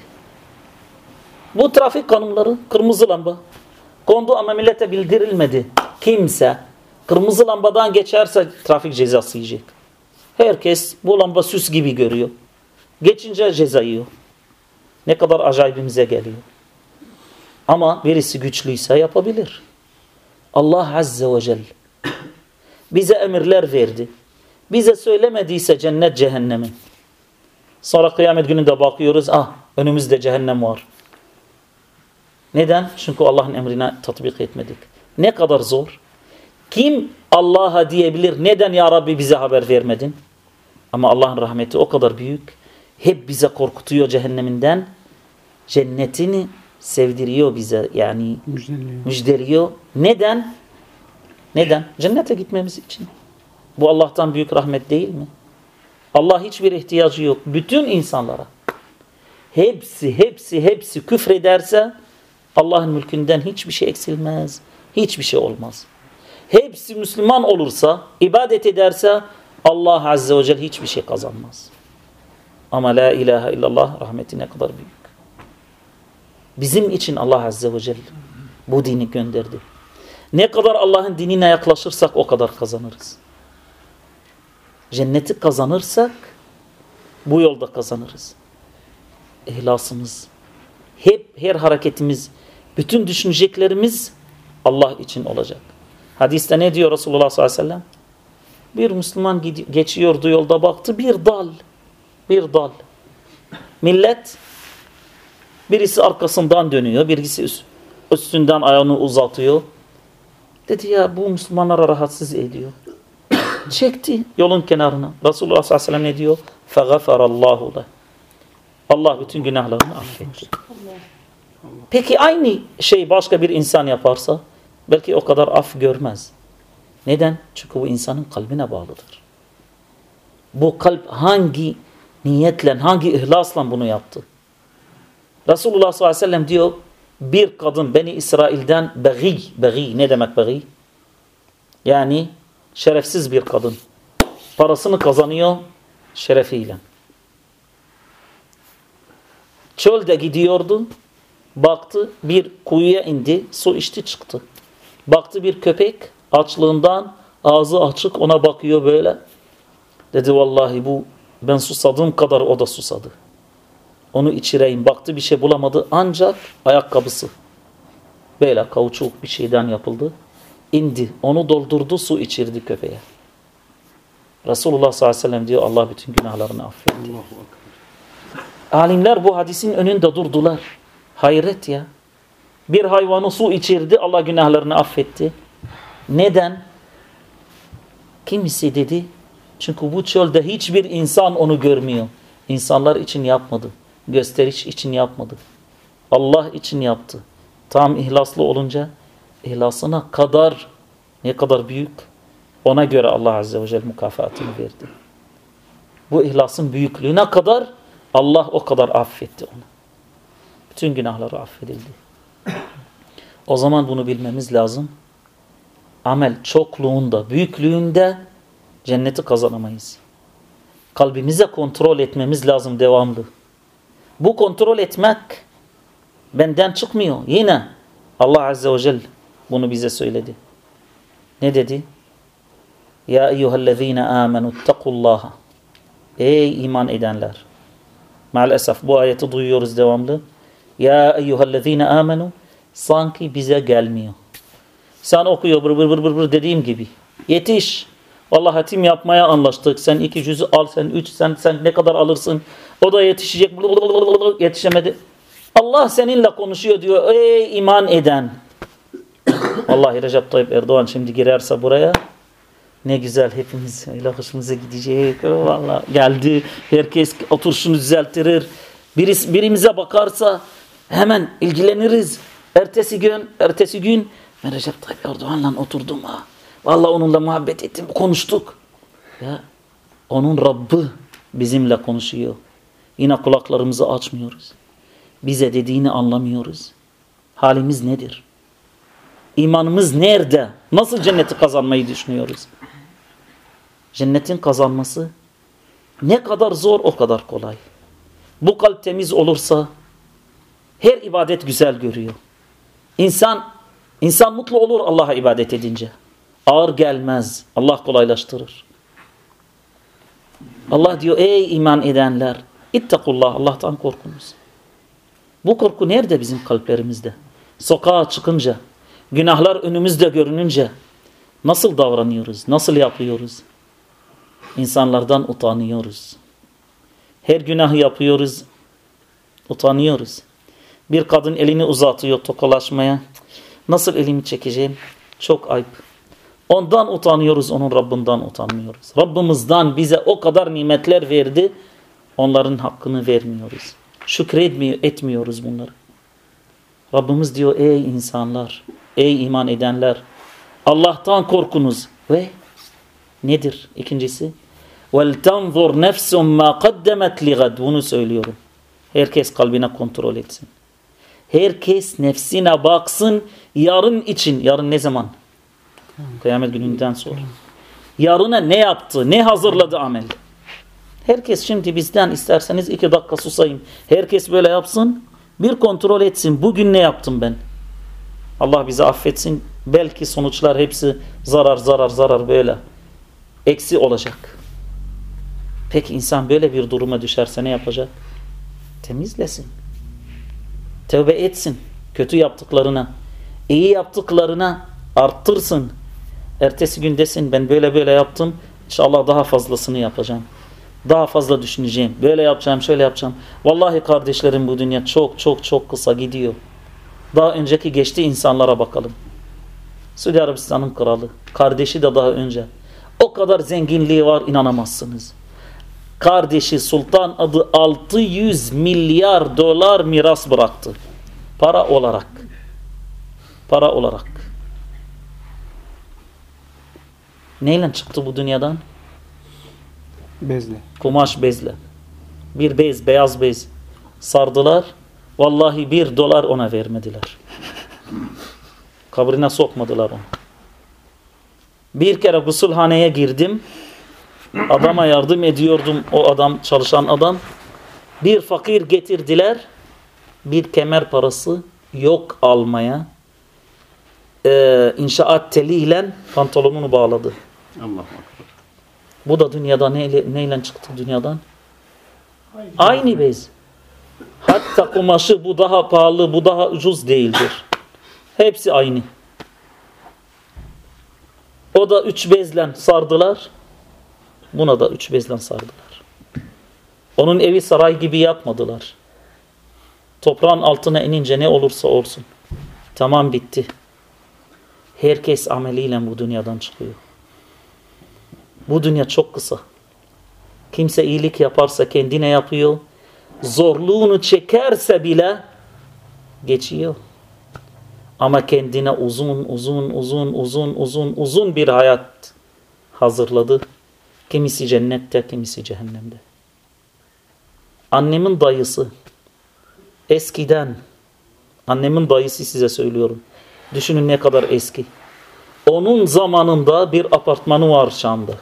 Bu trafik kanunları, kırmızı lamba. Kondu ama millete bildirilmedi. Kimse kırmızı lambadan geçerse trafik cezası yiyecek. Herkes bu lamba süs gibi görüyor. Geçince ceza yiyor. Ne kadar acayibimize geliyor. Ama birisi güçlüyse yapabilir. Allah Azze ve Celle bize emirler verdi. Bize söylemediyse cennet cehennemi. Sonra kıyamet gününde bakıyoruz ah önümüzde cehennem var. Neden? Çünkü Allah'ın emrine tatbik etmedik. Ne kadar zor. Kim Allah'a diyebilir neden ya Rabbi bize haber vermedin? Ama Allah'ın rahmeti o kadar büyük. Hep bize korkutuyor cehenneminden. Cennetini sevdiriyor bize yani müjdeliyor. müjdeliyor. Neden? Neden? Cennete gitmemiz için. Bu Allah'tan büyük rahmet değil mi? Allah hiçbir ihtiyacı yok. Bütün insanlara. Hepsi, hepsi, hepsi küfrederse Allah'ın mülkünden hiçbir şey eksilmez. Hiçbir şey olmaz. Hepsi Müslüman olursa, ibadet ederse Allah Azze ve Celle hiçbir şey kazanmaz. Ama la ilahe illallah rahmeti ne kadar büyük. Bizim için Allah Azze ve Celle bu dini gönderdi. Ne kadar Allah'ın dinine yaklaşırsak o kadar kazanırız. Cenneti kazanırsak bu yolda kazanırız. İhlasımız, hep her hareketimiz, bütün düşüneceklerimiz Allah için olacak. Hadiste ne diyor Resulullah sallallahu aleyhi ve sellem? Bir Müslüman geçiyordu yolda baktı bir dal. Bir dal. Millet birisi arkasından dönüyor, birisi üstünden ayağını uzatıyor. Dedi ya bu Müslümanlara rahatsız ediyor. Çekti yolun kenarına. Resulullah sallallahu aleyhi ve sellem ne diyor? فَغَفَرَ اللّٰهُ لَهُ Allah bütün günahlarını affetti. Peki aynı şey başka bir insan yaparsa belki o kadar af görmez. Neden? Çünkü bu insanın kalbine bağlıdır. Bu kalp hangi niyetle, hangi ihlasla bunu yaptı? Resulullah sallallahu aleyhi ve sellem diyor bir kadın Beni İsrail'den beği, beği ne demek beği? Yani şerefsiz bir kadın. Parasını kazanıyor şerefiyle. Çölde gidiyordu. Baktı bir kuyuya indi. Su içti çıktı. Baktı bir köpek açlığından ağzı açık ona bakıyor böyle. Dedi vallahi bu ben susadığım kadar o da susadı. Onu içireyim. Baktı bir şey bulamadı. Ancak ayakkabısı. Böyle kauçuk bir şeyden yapıldı. İndi. Onu doldurdu. Su içirdi köpeğe. Resulullah sallallahu aleyhi ve sellem diyor Allah bütün günahlarını affetti. Alimler bu hadisin önünde durdular. Hayret ya. Bir hayvanı su içirdi. Allah günahlarını affetti. Neden? Kimisi dedi. Çünkü bu çölde hiçbir insan onu görmüyor. İnsanlar için yapmadı. Gösteriş için yapmadı. Allah için yaptı. Tam ihlaslı olunca ihlasına kadar ne kadar büyük ona göre Allah Azze ve Celle mükafatını verdi. Bu ihlasın büyüklüğüne kadar Allah o kadar affetti onu. Bütün günahları affedildi. O zaman bunu bilmemiz lazım. Amel çokluğunda, büyüklüğünde cenneti kazanamayız. Kalbimize kontrol etmemiz lazım devamlı. Bu kontrol etmek benden çıkmıyor. Yine Allah Azze ve Celle bunu bize söyledi. Ne dedi? Ya eyyühellezine amenu ittakullaha. Ey iman edenler. Maalesef bu ayeti duyuyoruz devamlı. Ya eyyühellezine amenu sanki bize gelmiyor. Sen okuyor bır bır bır bır bır dediğim gibi. Yetiş. Vallahi hatim yapmaya anlaştık. Sen iki cüzü al, sen üç, sen sen ne kadar alırsın? O da yetişecek. Yetişemedi. Allah seninle konuşuyor diyor. Ey iman eden. Vallahi Recep Tayyip Erdoğan şimdi girerse buraya ne güzel hepimiz öyle hoşumuza gidecek. Vallahi geldi. Herkes oturuşunu düzeltirir. Birisi, birimize bakarsa hemen ilgileniriz. Ertesi gün, ertesi gün ben Recep Tayyip Erdoğan'la oturdum ha. Vallahi onunla muhabbet ettim, konuştuk. Ya onun Rabbi bizimle konuşuyor. Yine kulaklarımızı açmıyoruz. Bize dediğini anlamıyoruz. Halimiz nedir? İmanımız nerede? Nasıl cenneti kazanmayı düşünüyoruz? Cennetin kazanması ne kadar zor o kadar kolay. Bu kalp temiz olursa her ibadet güzel görüyor. İnsan insan mutlu olur Allah'a ibadet edince. Ağır gelmez. Allah kolaylaştırır. Allah diyor ey iman edenler ittakullah Allah'tan korkunuz. Bu korku nerede bizim kalplerimizde? Sokağa çıkınca, günahlar önümüzde görününce nasıl davranıyoruz? Nasıl yapıyoruz? İnsanlardan utanıyoruz. Her günahı yapıyoruz, utanıyoruz. Bir kadın elini uzatıyor tokalaşmaya. Nasıl elimi çekeceğim? Çok ayıp. Ondan utanıyoruz, onun Rabbinden utanmıyoruz. Rabbimizden bize o kadar nimetler verdi, onların hakkını vermiyoruz. Şükretmiyor, etmiyoruz bunları. Rabbimiz diyor ey insanlar, ey iman edenler, Allah'tan korkunuz. Ve nedir ikincisi? وَلْتَنْظُرْ نَفْسٌ مَا قَدَّمَتْ لِغَدْ Bunu söylüyorum. Herkes kalbine kontrol etsin. Herkes nefsine baksın yarın için. Yarın ne zaman? Kıyamet gününden sonra. Yarına ne yaptı? Ne hazırladı amel? Herkes şimdi bizden isterseniz iki dakika susayım. Herkes böyle yapsın. Bir kontrol etsin. Bugün ne yaptım ben? Allah bizi affetsin. Belki sonuçlar hepsi zarar zarar zarar böyle. Eksi olacak. Peki insan böyle bir duruma düşerse ne yapacak? Temizlesin. Tövbe etsin. Kötü yaptıklarına. iyi yaptıklarına arttırsın. Ertesi gün desin ben böyle böyle yaptım. İnşallah daha fazlasını yapacağım. Daha fazla düşüneceğim. Böyle yapacağım, şöyle yapacağım. Vallahi kardeşlerim bu dünya çok çok çok kısa gidiyor. Daha önceki geçti insanlara bakalım. Suudi Arabistan'ın kralı. Kardeşi de daha önce. O kadar zenginliği var inanamazsınız. Kardeşi Sultan adı 600 milyar dolar miras bıraktı. Para olarak. Para olarak. Neyle çıktı bu dünyadan? Bezle. Kumaş bezle. Bir bez, beyaz bez sardılar. Vallahi bir dolar ona vermediler. Kabrine sokmadılar onu. Bir kere gusülhaneye girdim. Adama yardım ediyordum. O adam, çalışan adam. Bir fakir getirdiler. Bir kemer parası yok almaya. Ee, inşaat teliyle pantolonunu bağladı. Allah Bu da dünyada neyle, neyle çıktı dünyadan? Aynı bez. Hatta kumaşı bu daha pahalı, bu daha ucuz değildir. Hepsi aynı. O da üç bezlen sardılar. Buna da üç bezlen sardılar. Onun evi saray gibi yapmadılar. Toprağın altına inince ne olursa olsun. Tamam bitti. Herkes ameliyle bu dünyadan çıkıyor. Bu dünya çok kısa. Kimse iyilik yaparsa kendine yapıyor. Zorluğunu çekerse bile geçiyor. Ama kendine uzun uzun uzun uzun uzun uzun bir hayat hazırladı. Kimisi cennette, kimisi cehennemde. Annemin dayısı eskiden annemin dayısı size söylüyorum. Düşünün ne kadar eski. Onun zamanında bir apartmanı var Şam'da.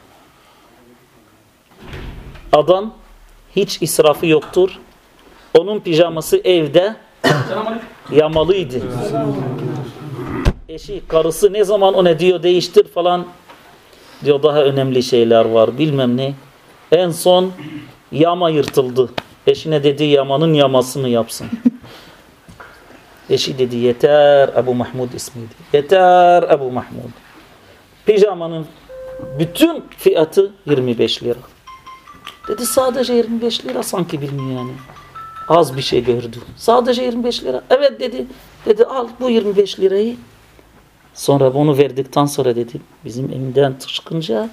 Adam hiç israfı yoktur. Onun pijaması evde yamalıydı. Eşi, karısı ne zaman ona diyor değiştir falan diyor daha önemli şeyler var bilmem ne. En son yama yırtıldı. Eşine dedi yamanın yamasını yapsın. Eşi dedi yeter Ebu Mahmud ismiydi. Yeter Ebu Mahmud. Pijamanın bütün fiyatı 25 lira. Dedi sadece 25 lira sanki bilmiyor yani. Az bir şey gördü. Sadece 25 lira. Evet dedi. Dedi al bu 25 lirayı. Sonra bunu verdikten sonra dedi bizim evinden çıkınca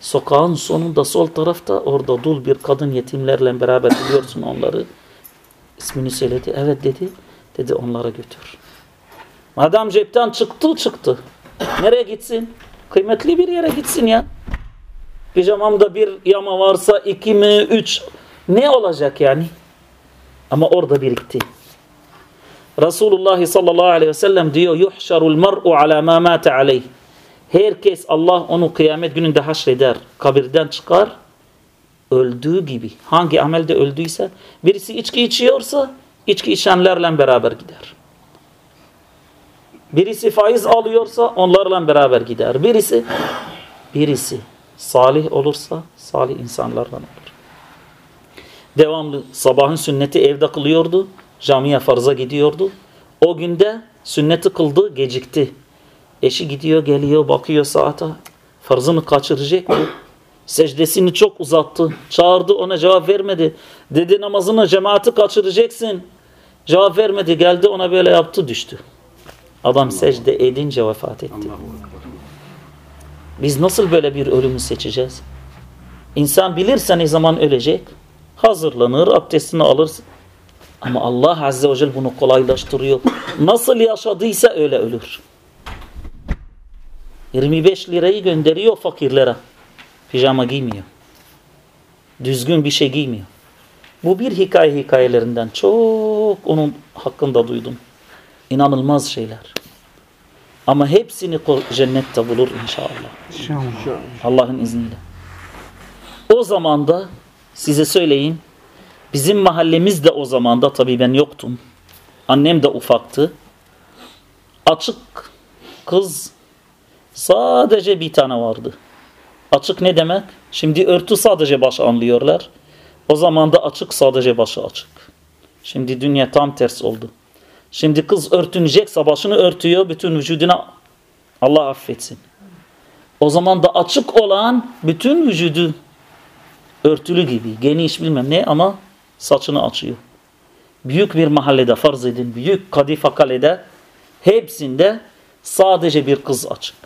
sokağın sonunda sol tarafta orada dul bir kadın yetimlerle beraber biliyorsun onları. İsmini söyledi. Evet dedi. Dedi onlara götür. Madem cepten çıktı çıktı. Nereye gitsin? Kıymetli bir yere gitsin ya. Pijamamda bir yama varsa iki mi üç ne olacak yani? Ama orada birikti. Resulullah sallallahu aleyhi ve sellem diyor yuhşarul mar'u ala ma mate aleyh. Herkes Allah onu kıyamet gününde haşreder. Kabirden çıkar. Öldüğü gibi. Hangi amelde öldüyse. Birisi içki içiyorsa içki içenlerle beraber gider. Birisi faiz alıyorsa onlarla beraber gider. Birisi birisi salih olursa salih insanlardan olur. Devamlı sabahın sünneti evde kılıyordu. Camiye farza gidiyordu. O günde sünneti kıldı, gecikti. Eşi gidiyor, geliyor, bakıyor saate. Farzını kaçıracak mı? Secdesini çok uzattı. Çağırdı, ona cevap vermedi. Dedi namazını cemaati kaçıracaksın. Cevap vermedi. Geldi ona böyle yaptı, düştü. Adam secde edince vefat etti. Biz nasıl böyle bir ölümü seçeceğiz? İnsan bilirse ne zaman ölecek? Hazırlanır, abdestini alır. Ama Allah Azze ve Celle bunu kolaylaştırıyor. Nasıl yaşadıysa öyle ölür. 25 lirayı gönderiyor fakirlere. Pijama giymiyor. Düzgün bir şey giymiyor. Bu bir hikaye hikayelerinden. Çok onun hakkında duydum. İnanılmaz şeyler. Ama hepsini cennette bulur inşallah. İnşallah. Allah'ın izniyle. O zaman da size söyleyeyim. Bizim mahallemiz de o zaman da tabii ben yoktum. Annem de ufaktı. Açık kız sadece bir tane vardı. Açık ne demek? Şimdi örtü sadece baş anlıyorlar. O zaman da açık sadece başı açık. Şimdi dünya tam ters oldu. Şimdi kız örtünecekse başını örtüyor bütün vücuduna Allah affetsin. O zaman da açık olan bütün vücudu örtülü gibi geniş bilmem ne ama saçını açıyor. Büyük bir mahallede farz edin büyük kadife kalede hepsinde sadece bir kız açık.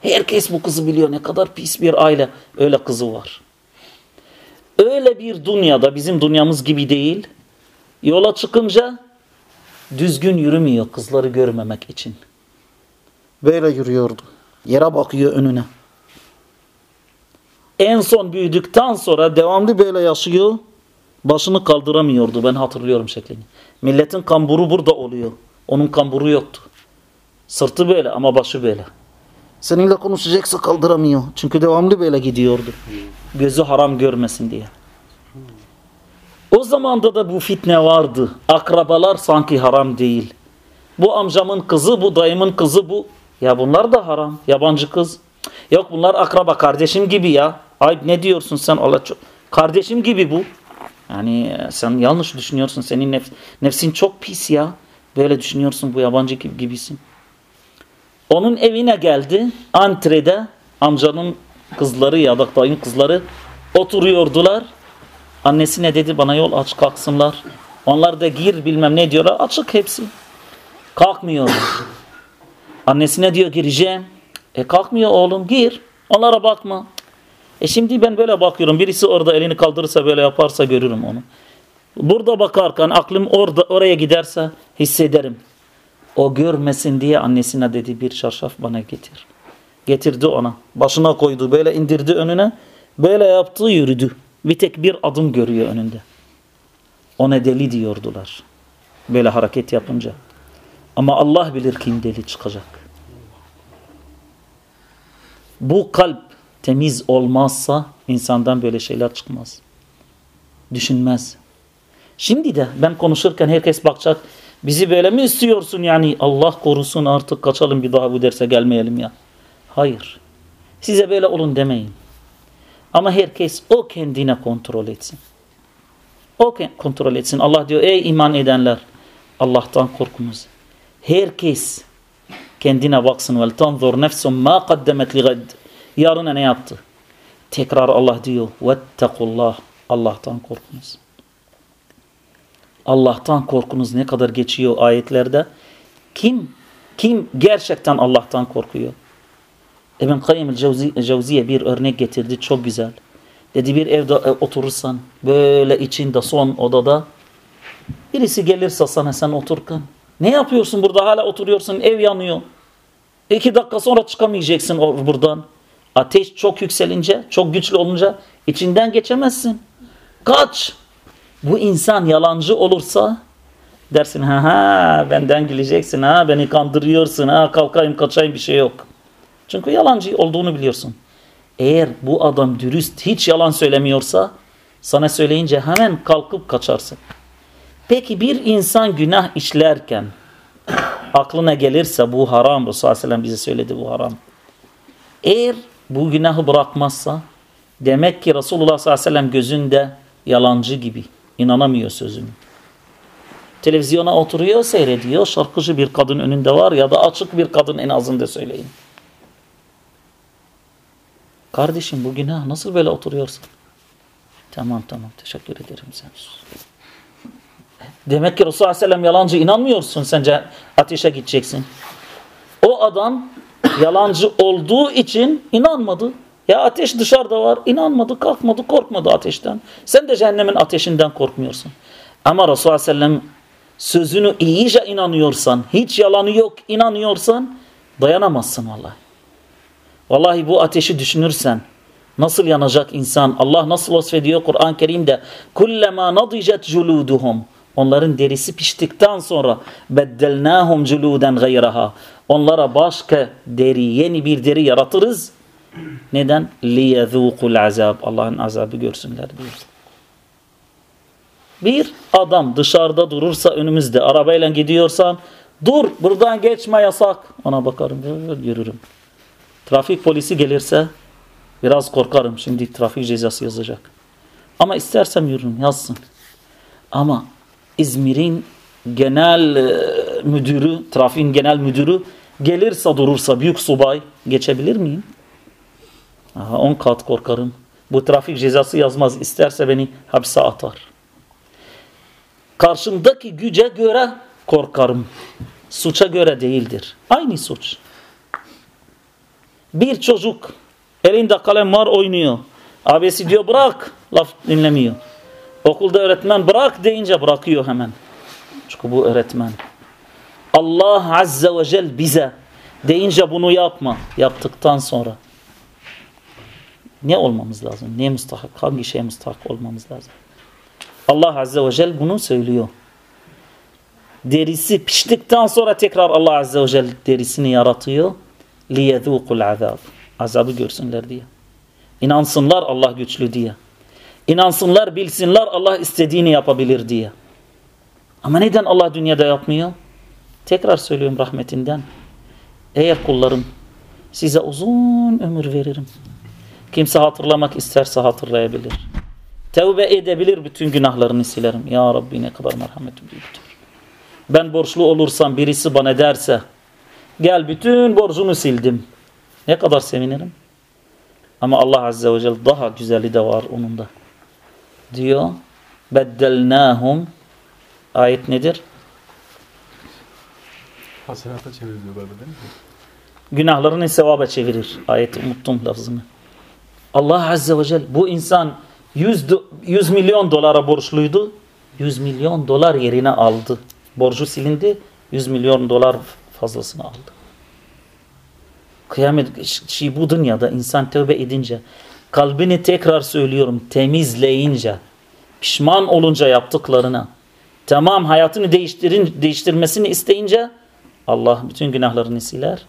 Herkes bu kızı biliyor ne kadar pis bir aile öyle kızı var. Öyle bir dünyada bizim dünyamız gibi değil yola çıkınca düzgün yürümüyor kızları görmemek için. Böyle yürüyordu. Yere bakıyor önüne. En son büyüdükten sonra devamlı böyle yaşıyor. Başını kaldıramıyordu. Ben hatırlıyorum şeklini. Milletin kamburu burada oluyor. Onun kamburu yoktu. Sırtı böyle ama başı böyle. Seninle konuşacaksa kaldıramıyor. Çünkü devamlı böyle gidiyordu. Gözü haram görmesin diye. O zamanda da bu fitne vardı. Akrabalar sanki haram değil. Bu amcamın kızı, bu dayımın kızı bu. Ya bunlar da haram. Yabancı kız. Yok bunlar akraba kardeşim gibi ya. Ay ne diyorsun sen Allah çok. Kardeşim gibi bu. Yani sen yanlış düşünüyorsun. Senin nef nefsin çok pis ya. Böyle düşünüyorsun bu yabancı gibi gibisin. Onun evine geldi. Antrede amcanın kızları ya da dayın kızları oturuyordular. Annesi ne dedi? Bana yol aç kalksınlar. Onlar da gir bilmem ne diyorlar. Açık hepsi. Kalkmıyorlar. Annesine diyor gireceğim. E kalkmıyor oğlum gir. Onlara bakma. E şimdi ben böyle bakıyorum. Birisi orada elini kaldırırsa böyle yaparsa görürüm onu. Burada bakarken aklım orada oraya giderse hissederim. O görmesin diye annesine dedi bir çarşaf bana getir. Getirdi ona. Başına koydu. Böyle indirdi önüne. Böyle yaptı yürüdü. Bir tek bir adım görüyor önünde. Ona deli diyordular. Böyle hareket yapınca. Ama Allah bilir kim deli çıkacak. Bu kalp temiz olmazsa insandan böyle şeyler çıkmaz. Düşünmez. Şimdi de ben konuşurken herkes bakacak. Bizi böyle mi istiyorsun yani? Allah korusun artık kaçalım bir daha bu derse gelmeyelim ya. Hayır. Size böyle olun demeyin. Ama herkes o kendine kontrol etsin. O kontrol etsin. Allah diyor ey iman edenler Allah'tan korkunuz. Herkes kendine baksın. Vel tanzur nefsun ma kaddemet li gad. Yarına ne yaptı? Tekrar Allah diyor. Vettekullah. Allah'tan korkunuz. Allah'tan korkunuz ne kadar geçiyor ayetlerde. Kim kim gerçekten Allah'tan korkuyor? İbn Kayyim el-Cevziye bir örnek getirdi. Çok güzel. Dedi bir evde e, oturursan böyle içinde son odada birisi gelirse sana sen otururken ne yapıyorsun burada hala oturuyorsun ev yanıyor. İki dakika sonra çıkamayacaksın buradan. Ateş çok yükselince çok güçlü olunca içinden geçemezsin. Kaç. Bu insan yalancı olursa dersin ha ha benden geleceksin ha beni kandırıyorsun ha kalkayım kaçayım bir şey yok. Çünkü yalancı olduğunu biliyorsun. Eğer bu adam dürüst hiç yalan söylemiyorsa sana söyleyince hemen kalkıp kaçarsın. Peki bir insan günah işlerken aklına gelirse bu haram Resulullah Aleyhisselam bize söyledi bu haram. Eğer bu günahı bırakmazsa demek ki Resulullah sallallahu aleyhi ve sellem gözünde yalancı gibi inanamıyor sözümü. Televizyona oturuyor seyrediyor şarkıcı bir kadın önünde var ya da açık bir kadın en azında söyleyin. Kardeşim bu günah nasıl böyle oturuyorsun? Tamam tamam teşekkür ederim sen Demek ki Resulullah Aleyhisselam yalancı inanmıyorsun sence ateşe gideceksin. O adam yalancı olduğu için inanmadı. Ya ateş dışarıda var inanmadı kalkmadı korkmadı ateşten. Sen de cehennemin ateşinden korkmuyorsun. Ama Resulullah Aleyhisselam sözünü iyice inanıyorsan hiç yalanı yok inanıyorsan dayanamazsın vallahi. Vallahi bu ateşi düşünürsen nasıl yanacak insan? Allah nasıl vasfediyor Kur'an-ı Kerim'de? Kullama nadicet culuduhum. Onların derisi piştikten sonra beddelnahum culuden gayraha. Onlara başka deri, yeni bir deri yaratırız. Neden? Liyezûkul azab. Allah'ın azabı görsünler diyor. Bir adam dışarıda durursa önümüzde arabayla gidiyorsam dur buradan geçme yasak. Ona bakarım yürürüm. Trafik polisi gelirse biraz korkarım. Şimdi trafik cezası yazacak. Ama istersem yürürüm yazsın. Ama İzmir'in genel e, müdürü, trafiğin genel müdürü gelirse durursa büyük subay geçebilir miyim? Aha, on kat korkarım. Bu trafik cezası yazmaz. İsterse beni hapse atar. Karşımdaki güce göre korkarım. Suça göre değildir. Aynı suç. Bir çocuk elinde kalem var oynuyor. Abisi diyor bırak. Laf dinlemiyor. Okulda öğretmen bırak deyince bırakıyor hemen. Çünkü bu öğretmen. Allah Azze ve Celle bize deyince bunu yapma. Yaptıktan sonra ne olmamız lazım? Ne müstahak? Hangi şeye müstahak olmamız lazım? Allah Azze ve Celle bunu söylüyor. Derisi piştikten sonra tekrar Allah Azze ve Celle derisini yaratıyor. لِيَذُوقُ الْعَذَابِ Azabı görsünler diye. İnansınlar Allah güçlü diye. İnansınlar, bilsinler Allah istediğini yapabilir diye. Ama neden Allah dünyada yapmıyor? Tekrar söylüyorum rahmetinden. Eğer kullarım size uzun ömür veririm. Kimse hatırlamak isterse hatırlayabilir. Tevbe edebilir bütün günahlarını silerim. Ya Rabbi ne kadar merhametin büyüktür. Ben borçlu olursam birisi bana derse gel bütün borcunu sildim. Ne kadar sevinirim. Ama Allah Azze ve Celle daha güzeli de var onun da. Diyor beddelnahum ayet nedir? Hasenata çeviriyor galiba değil mi? Günahlarını sevaba çevirir. Ayeti unuttum lafzını. Allah Azze ve Celle bu insan 100, 100 milyon dolara borçluydu. 100 milyon dolar yerine aldı. Borcu silindi. 100 milyon dolar fazlasını aldı. Kıyamet şey bu dünyada insan tövbe edince kalbini tekrar söylüyorum temizleyince pişman olunca yaptıklarına tamam hayatını değiştirin, değiştirmesini isteyince Allah bütün günahlarını siler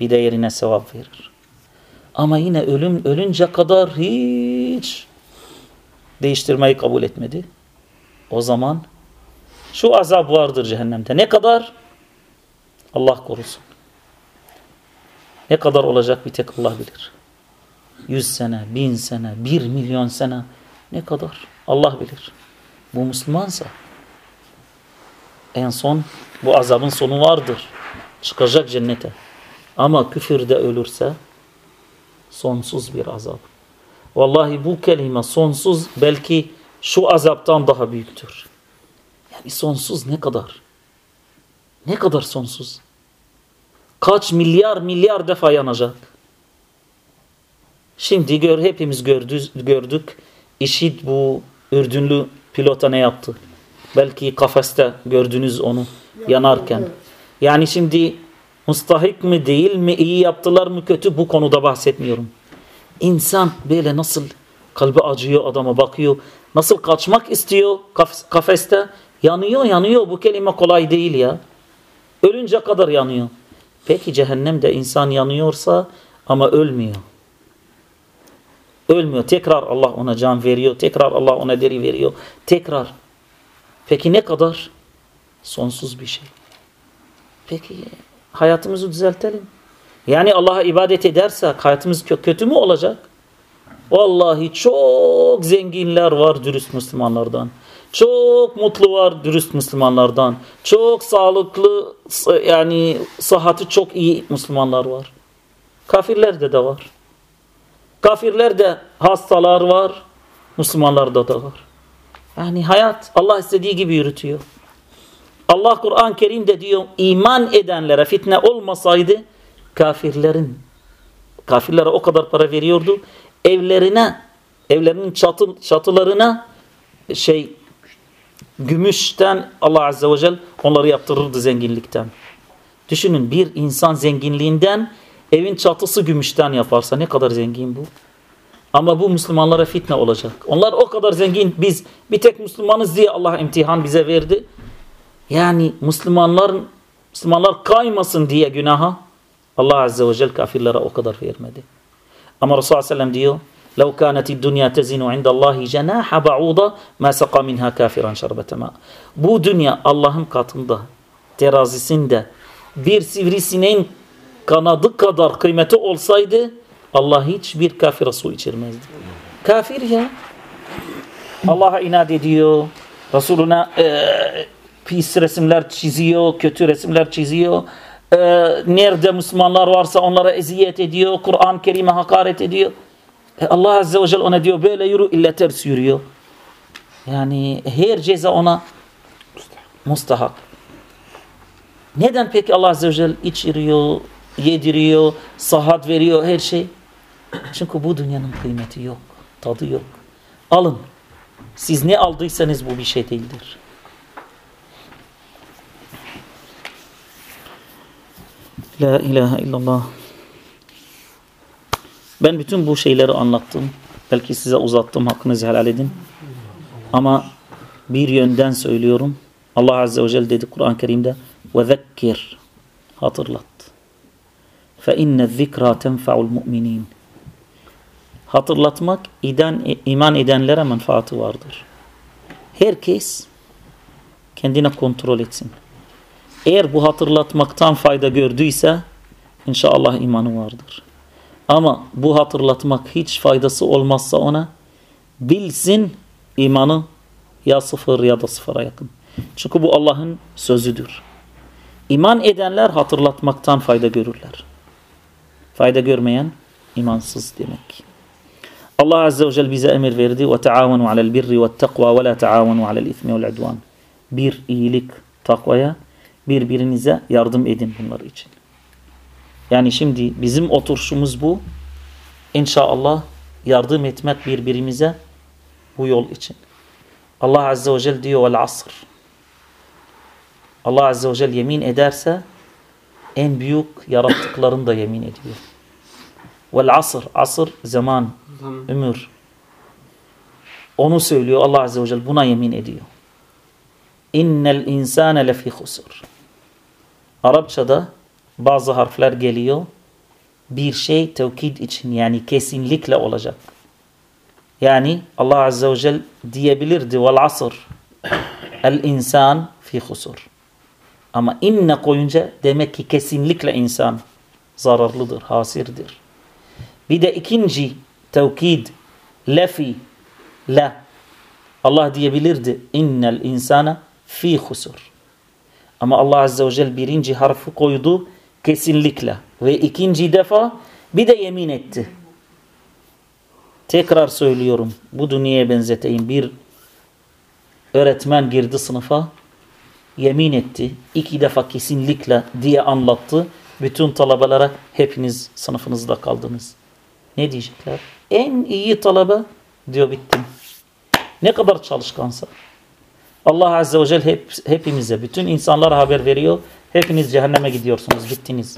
bir de yerine sevap verir. Ama yine ölüm ölünce kadar hiç değiştirmeyi kabul etmedi. O zaman şu azap vardır cehennemde. Ne kadar? Allah korusun. Ne kadar olacak bir tek Allah bilir. Yüz sene, bin sene, bir milyon sene ne kadar? Allah bilir. Bu Müslümansa en son bu azabın sonu vardır. Çıkacak cennete. Ama küfürde ölürse sonsuz bir azap. Vallahi bu kelime sonsuz belki şu azaptan daha büyüktür. Yani sonsuz ne kadar? Ne kadar sonsuz? Kaç milyar milyar defa yanacak? Şimdi gör, hepimiz gördük, gördük. İşit bu Ürdünlü pilota ne yaptı? Belki kafeste gördünüz onu yanarken. Yani şimdi mustahik mi değil mi, iyi yaptılar mı kötü bu konuda bahsetmiyorum. İnsan böyle nasıl kalbi acıyor adama bakıyor. Nasıl kaçmak istiyor kafeste. Yanıyor yanıyor bu kelime kolay değil ya. Ölünce kadar yanıyor. Peki cehennemde insan yanıyorsa ama ölmüyor. Ölmüyor. Tekrar Allah ona can veriyor. Tekrar Allah ona deri veriyor. Tekrar. Peki ne kadar? Sonsuz bir şey. Peki hayatımızı düzeltelim. Yani Allah'a ibadet edersek hayatımız kötü mü olacak? Vallahi çok zenginler var dürüst Müslümanlardan. Çok mutlu var dürüst Müslümanlardan. Çok sağlıklı yani sıhhati çok iyi Müslümanlar var. Kafirlerde de var. Kafirlerde hastalar var. Müslümanlarda da var. Yani hayat Allah istediği gibi yürütüyor. Allah Kur'an-ı Kerim'de diyor iman edenlere fitne olmasaydı kafirlerin kafirlere o kadar para veriyordu. Evlerine evlerinin çatı, çatılarına şey gümüşten Allah Azze ve Celle onları yaptırırdı zenginlikten. Düşünün bir insan zenginliğinden evin çatısı gümüşten yaparsa ne kadar zengin bu. Ama bu Müslümanlara fitne olacak. Onlar o kadar zengin biz bir tek Müslümanız diye Allah imtihan bize verdi. Yani Müslümanlar Müslümanlar kaymasın diye günaha Allah Azze ve Celle kafirlere o kadar vermedi. Ama Resulullah Sellem diyor لو كانت الدنيا تزن عند الله جناح بعوضة ما سقى منها كافرا شربة ماء. Bu dünya Allah'ın katında terazisinde bir sivrisineğin kanadı kadar kıymeti olsaydı Allah hiçbir kafire su içirmezdi. Kafir ya. Allah'a inat ediyor. Resuluna e, pis resimler çiziyor, kötü resimler çiziyor. E, nerede Müslümanlar varsa onlara eziyet ediyor. Kur'an-ı Kerim'e hakaret ediyor. E Allah Azze ve Celle ona diyor böyle yürü illa ters yürüyor. Yani her ceza ona mustahak. Neden peki Allah Azze ve Celle içiriyor, yediriyor, sahat veriyor her şey? Çünkü bu dünyanın kıymeti yok, tadı yok. Alın. Siz ne aldıysanız bu bir şey değildir. La ilahe illallah. Ben bütün bu şeyleri anlattım. Belki size uzattım. Hakkınızı helal edin. Ama bir yönden söylüyorum. Allah Azze ve Celle dedi Kur'an-ı Kerim'de وَذَكِّرْ Hatırlat. fe inne zikra tenfa'ul mu'minin. Hatırlatmak iden, iman edenlere menfaati vardır. Herkes kendine kontrol etsin. Eğer bu hatırlatmaktan fayda gördüyse inşallah imanı vardır. Ama bu hatırlatmak hiç faydası olmazsa ona bilsin imanı ya sıfır ya da sıfıra yakın. Çünkü bu Allah'ın sözüdür. İman edenler hatırlatmaktan fayda görürler. Fayda görmeyen imansız demek. Allah Azze ve Celle bize emir verdi. Ve takva ve la taavenu alel ithmi vel udvan. Bir iyilik takvaya birbirinize yardım edin bunlar için. Yani şimdi bizim oturuşumuz bu. İnşallah yardım etmek birbirimize bu yol için. Allah Azze ve Celle diyor vel asr. Allah Azze ve Celle yemin ederse en büyük yarattıklarını da yemin ediyor. Vel asr. Asr zaman, ömür. Onu söylüyor Allah Azze ve Celle buna yemin ediyor. İnnel insane lefî husur. Arapçada bazı harfler geliyor. Bir şey tevkid için yani kesinlikle olacak. Yani Allah Azze ve Celle diyebilirdi vel asr. El insan fi husur. Ama inne koyunca demek ki kesinlikle insan zararlıdır, hasirdir. Bir de ikinci tevkid lefi la. Allah diyebilirdi innel insana fi husur. Ama Allah Azze ve Celle birinci harfi koydu kesinlikle. Ve ikinci defa bir de yemin etti. Tekrar söylüyorum. Bu dünyaya benzeteyim. Bir öğretmen girdi sınıfa. Yemin etti. iki defa kesinlikle diye anlattı. Bütün talebelara hepiniz sınıfınızda kaldınız. Ne diyecekler? En iyi talebe diyor bittim. Ne kadar çalışkansa. Allah Azze ve Celle hep, hepimize, bütün insanlara haber veriyor. Hepiniz cehenneme gidiyorsunuz, bittiniz.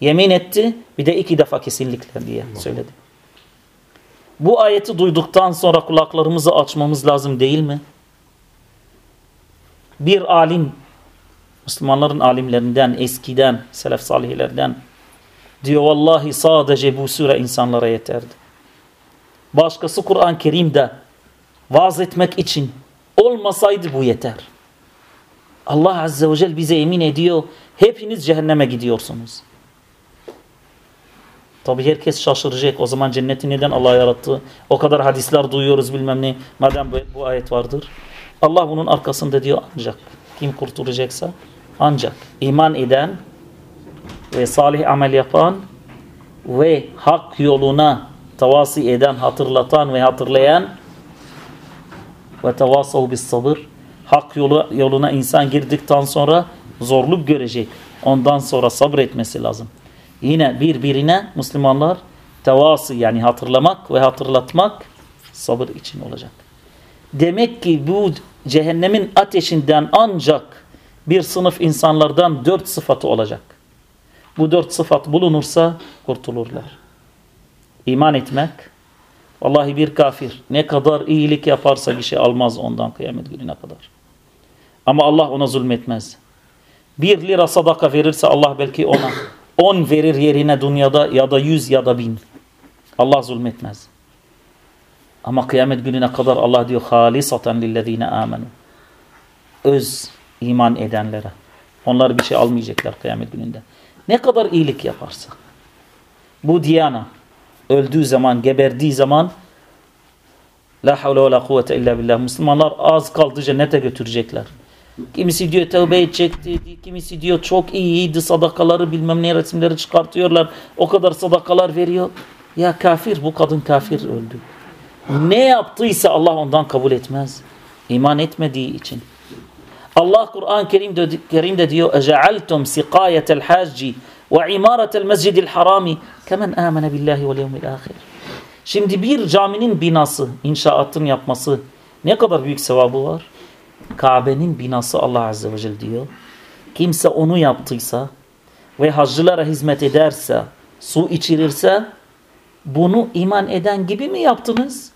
Yemin etti, bir de iki defa kesinlikle diye söyledi. Bu ayeti duyduktan sonra kulaklarımızı açmamız lazım değil mi? Bir alim, Müslümanların alimlerinden, eskiden, selef salihlerden diyor vallahi sadece bu sure insanlara yeterdi. Başkası Kur'an-ı Kerim'de vaaz etmek için olmasaydı bu yeter. Allah Azze ve Celle bize emin ediyor. Hepiniz cehenneme gidiyorsunuz. Tabi herkes şaşıracak. O zaman cenneti neden Allah yarattı? O kadar hadisler duyuyoruz bilmem ne. Madem bu, bu ayet vardır. Allah bunun arkasında diyor ancak. Kim kurtulacaksa ancak iman eden ve salih amel yapan ve hak yoluna tavasi eden, hatırlatan ve hatırlayan ve tevasav bis sabır hak yolu, yoluna insan girdikten sonra zorluk görecek. Ondan sonra sabretmesi lazım. Yine birbirine Müslümanlar tevası yani hatırlamak ve hatırlatmak sabır için olacak. Demek ki bu cehennemin ateşinden ancak bir sınıf insanlardan dört sıfatı olacak. Bu dört sıfat bulunursa kurtulurlar. İman etmek, Vallahi bir kafir ne kadar iyilik yaparsa bir şey almaz ondan kıyamet gününe kadar. Ama Allah ona zulmetmez. Bir lira sadaka verirse Allah belki ona on verir yerine dünyada ya da yüz ya da bin. Allah zulmetmez. Ama kıyamet gününe kadar Allah diyor halisaten lillezine amenu. Öz iman edenlere. Onlar bir şey almayacaklar kıyamet gününde. Ne kadar iyilik yaparsa. Bu diyana öldüğü zaman, geberdiği zaman La havle ve la kuvvete illa billah. Müslümanlar az kaldı cennete götürecekler. Kimisi diyor tövbe edecekti. Kimisi diyor çok iyiydi sadakaları bilmem ne resimleri çıkartıyorlar. O kadar sadakalar veriyor. Ya kafir bu kadın kafir öldü. Ne yaptıysa Allah ondan kabul etmez. İman etmediği için. Allah Kur'an-ı Kerim'de, Kerim'de diyor اَجَعَلْتُمْ سِقَايَةَ الْحَاجِّ وَعِمَارَةَ الْمَسْجِدِ الْحَرَامِ كَمَنْ آمَنَ بِاللّٰهِ وَالْيَوْمِ الْآخِرِ Şimdi bir caminin binası, inşaatın yapması ne kadar büyük sevabı var? Kabe'nin binası Allah Azze ve Celle diyor. Kimse onu yaptıysa ve hacılara hizmet ederse, su içirirse bunu iman eden gibi mi yaptınız?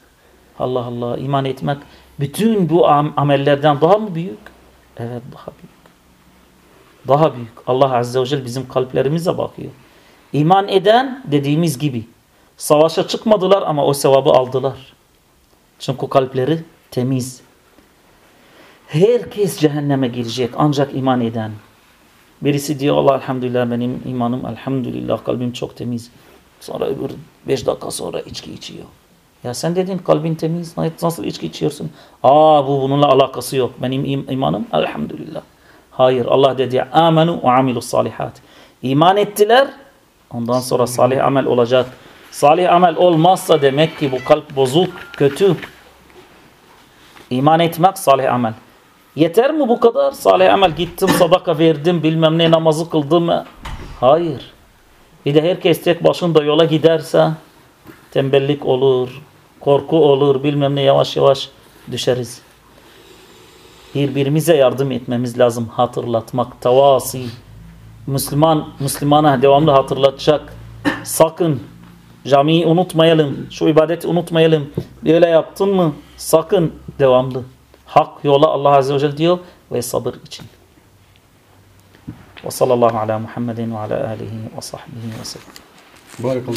Allah Allah iman etmek bütün bu amellerden daha mı büyük? Evet daha büyük. Daha büyük. Allah Azze ve Celle bizim kalplerimize bakıyor. İman eden dediğimiz gibi Savaşa çıkmadılar ama o sevabı aldılar. Çünkü kalpleri temiz. Herkes cehenneme girecek ancak iman eden. Birisi diyor Allah elhamdülillah benim imanım elhamdülillah kalbim çok temiz. Sonra öbür beş dakika sonra içki içiyor. Ya sen dedin kalbin temiz. Nasıl içki içiyorsun? Aa bu bununla alakası yok. Benim im- imanım elhamdülillah. Hayır Allah dedi amenu ve amilu salihat. İman ettiler. Ondan sonra salih amel olacak. Salih amel olmazsa demek ki bu kalp bozuk, kötü. İman etmek salih amel. Yeter mi bu kadar? Salih amel gittim sadaka verdim bilmem ne namazı kıldım mı? Hayır. Bir de herkes tek başında yola giderse tembellik olur, korku olur bilmem ne yavaş yavaş düşeriz. Birbirimize yardım etmemiz lazım. Hatırlatmak, tavasi. Müslüman, Müslümana devamlı hatırlatacak. Sakın camiyi unutmayalım. Şu ibadeti unutmayalım. Böyle yaptın mı? Sakın devamlı. Hak yola Allah Azze ve Celle diyor ve sabır için. Ve sallallahu ala Muhammedin ve ala alihi ve sahbihi ve sellem.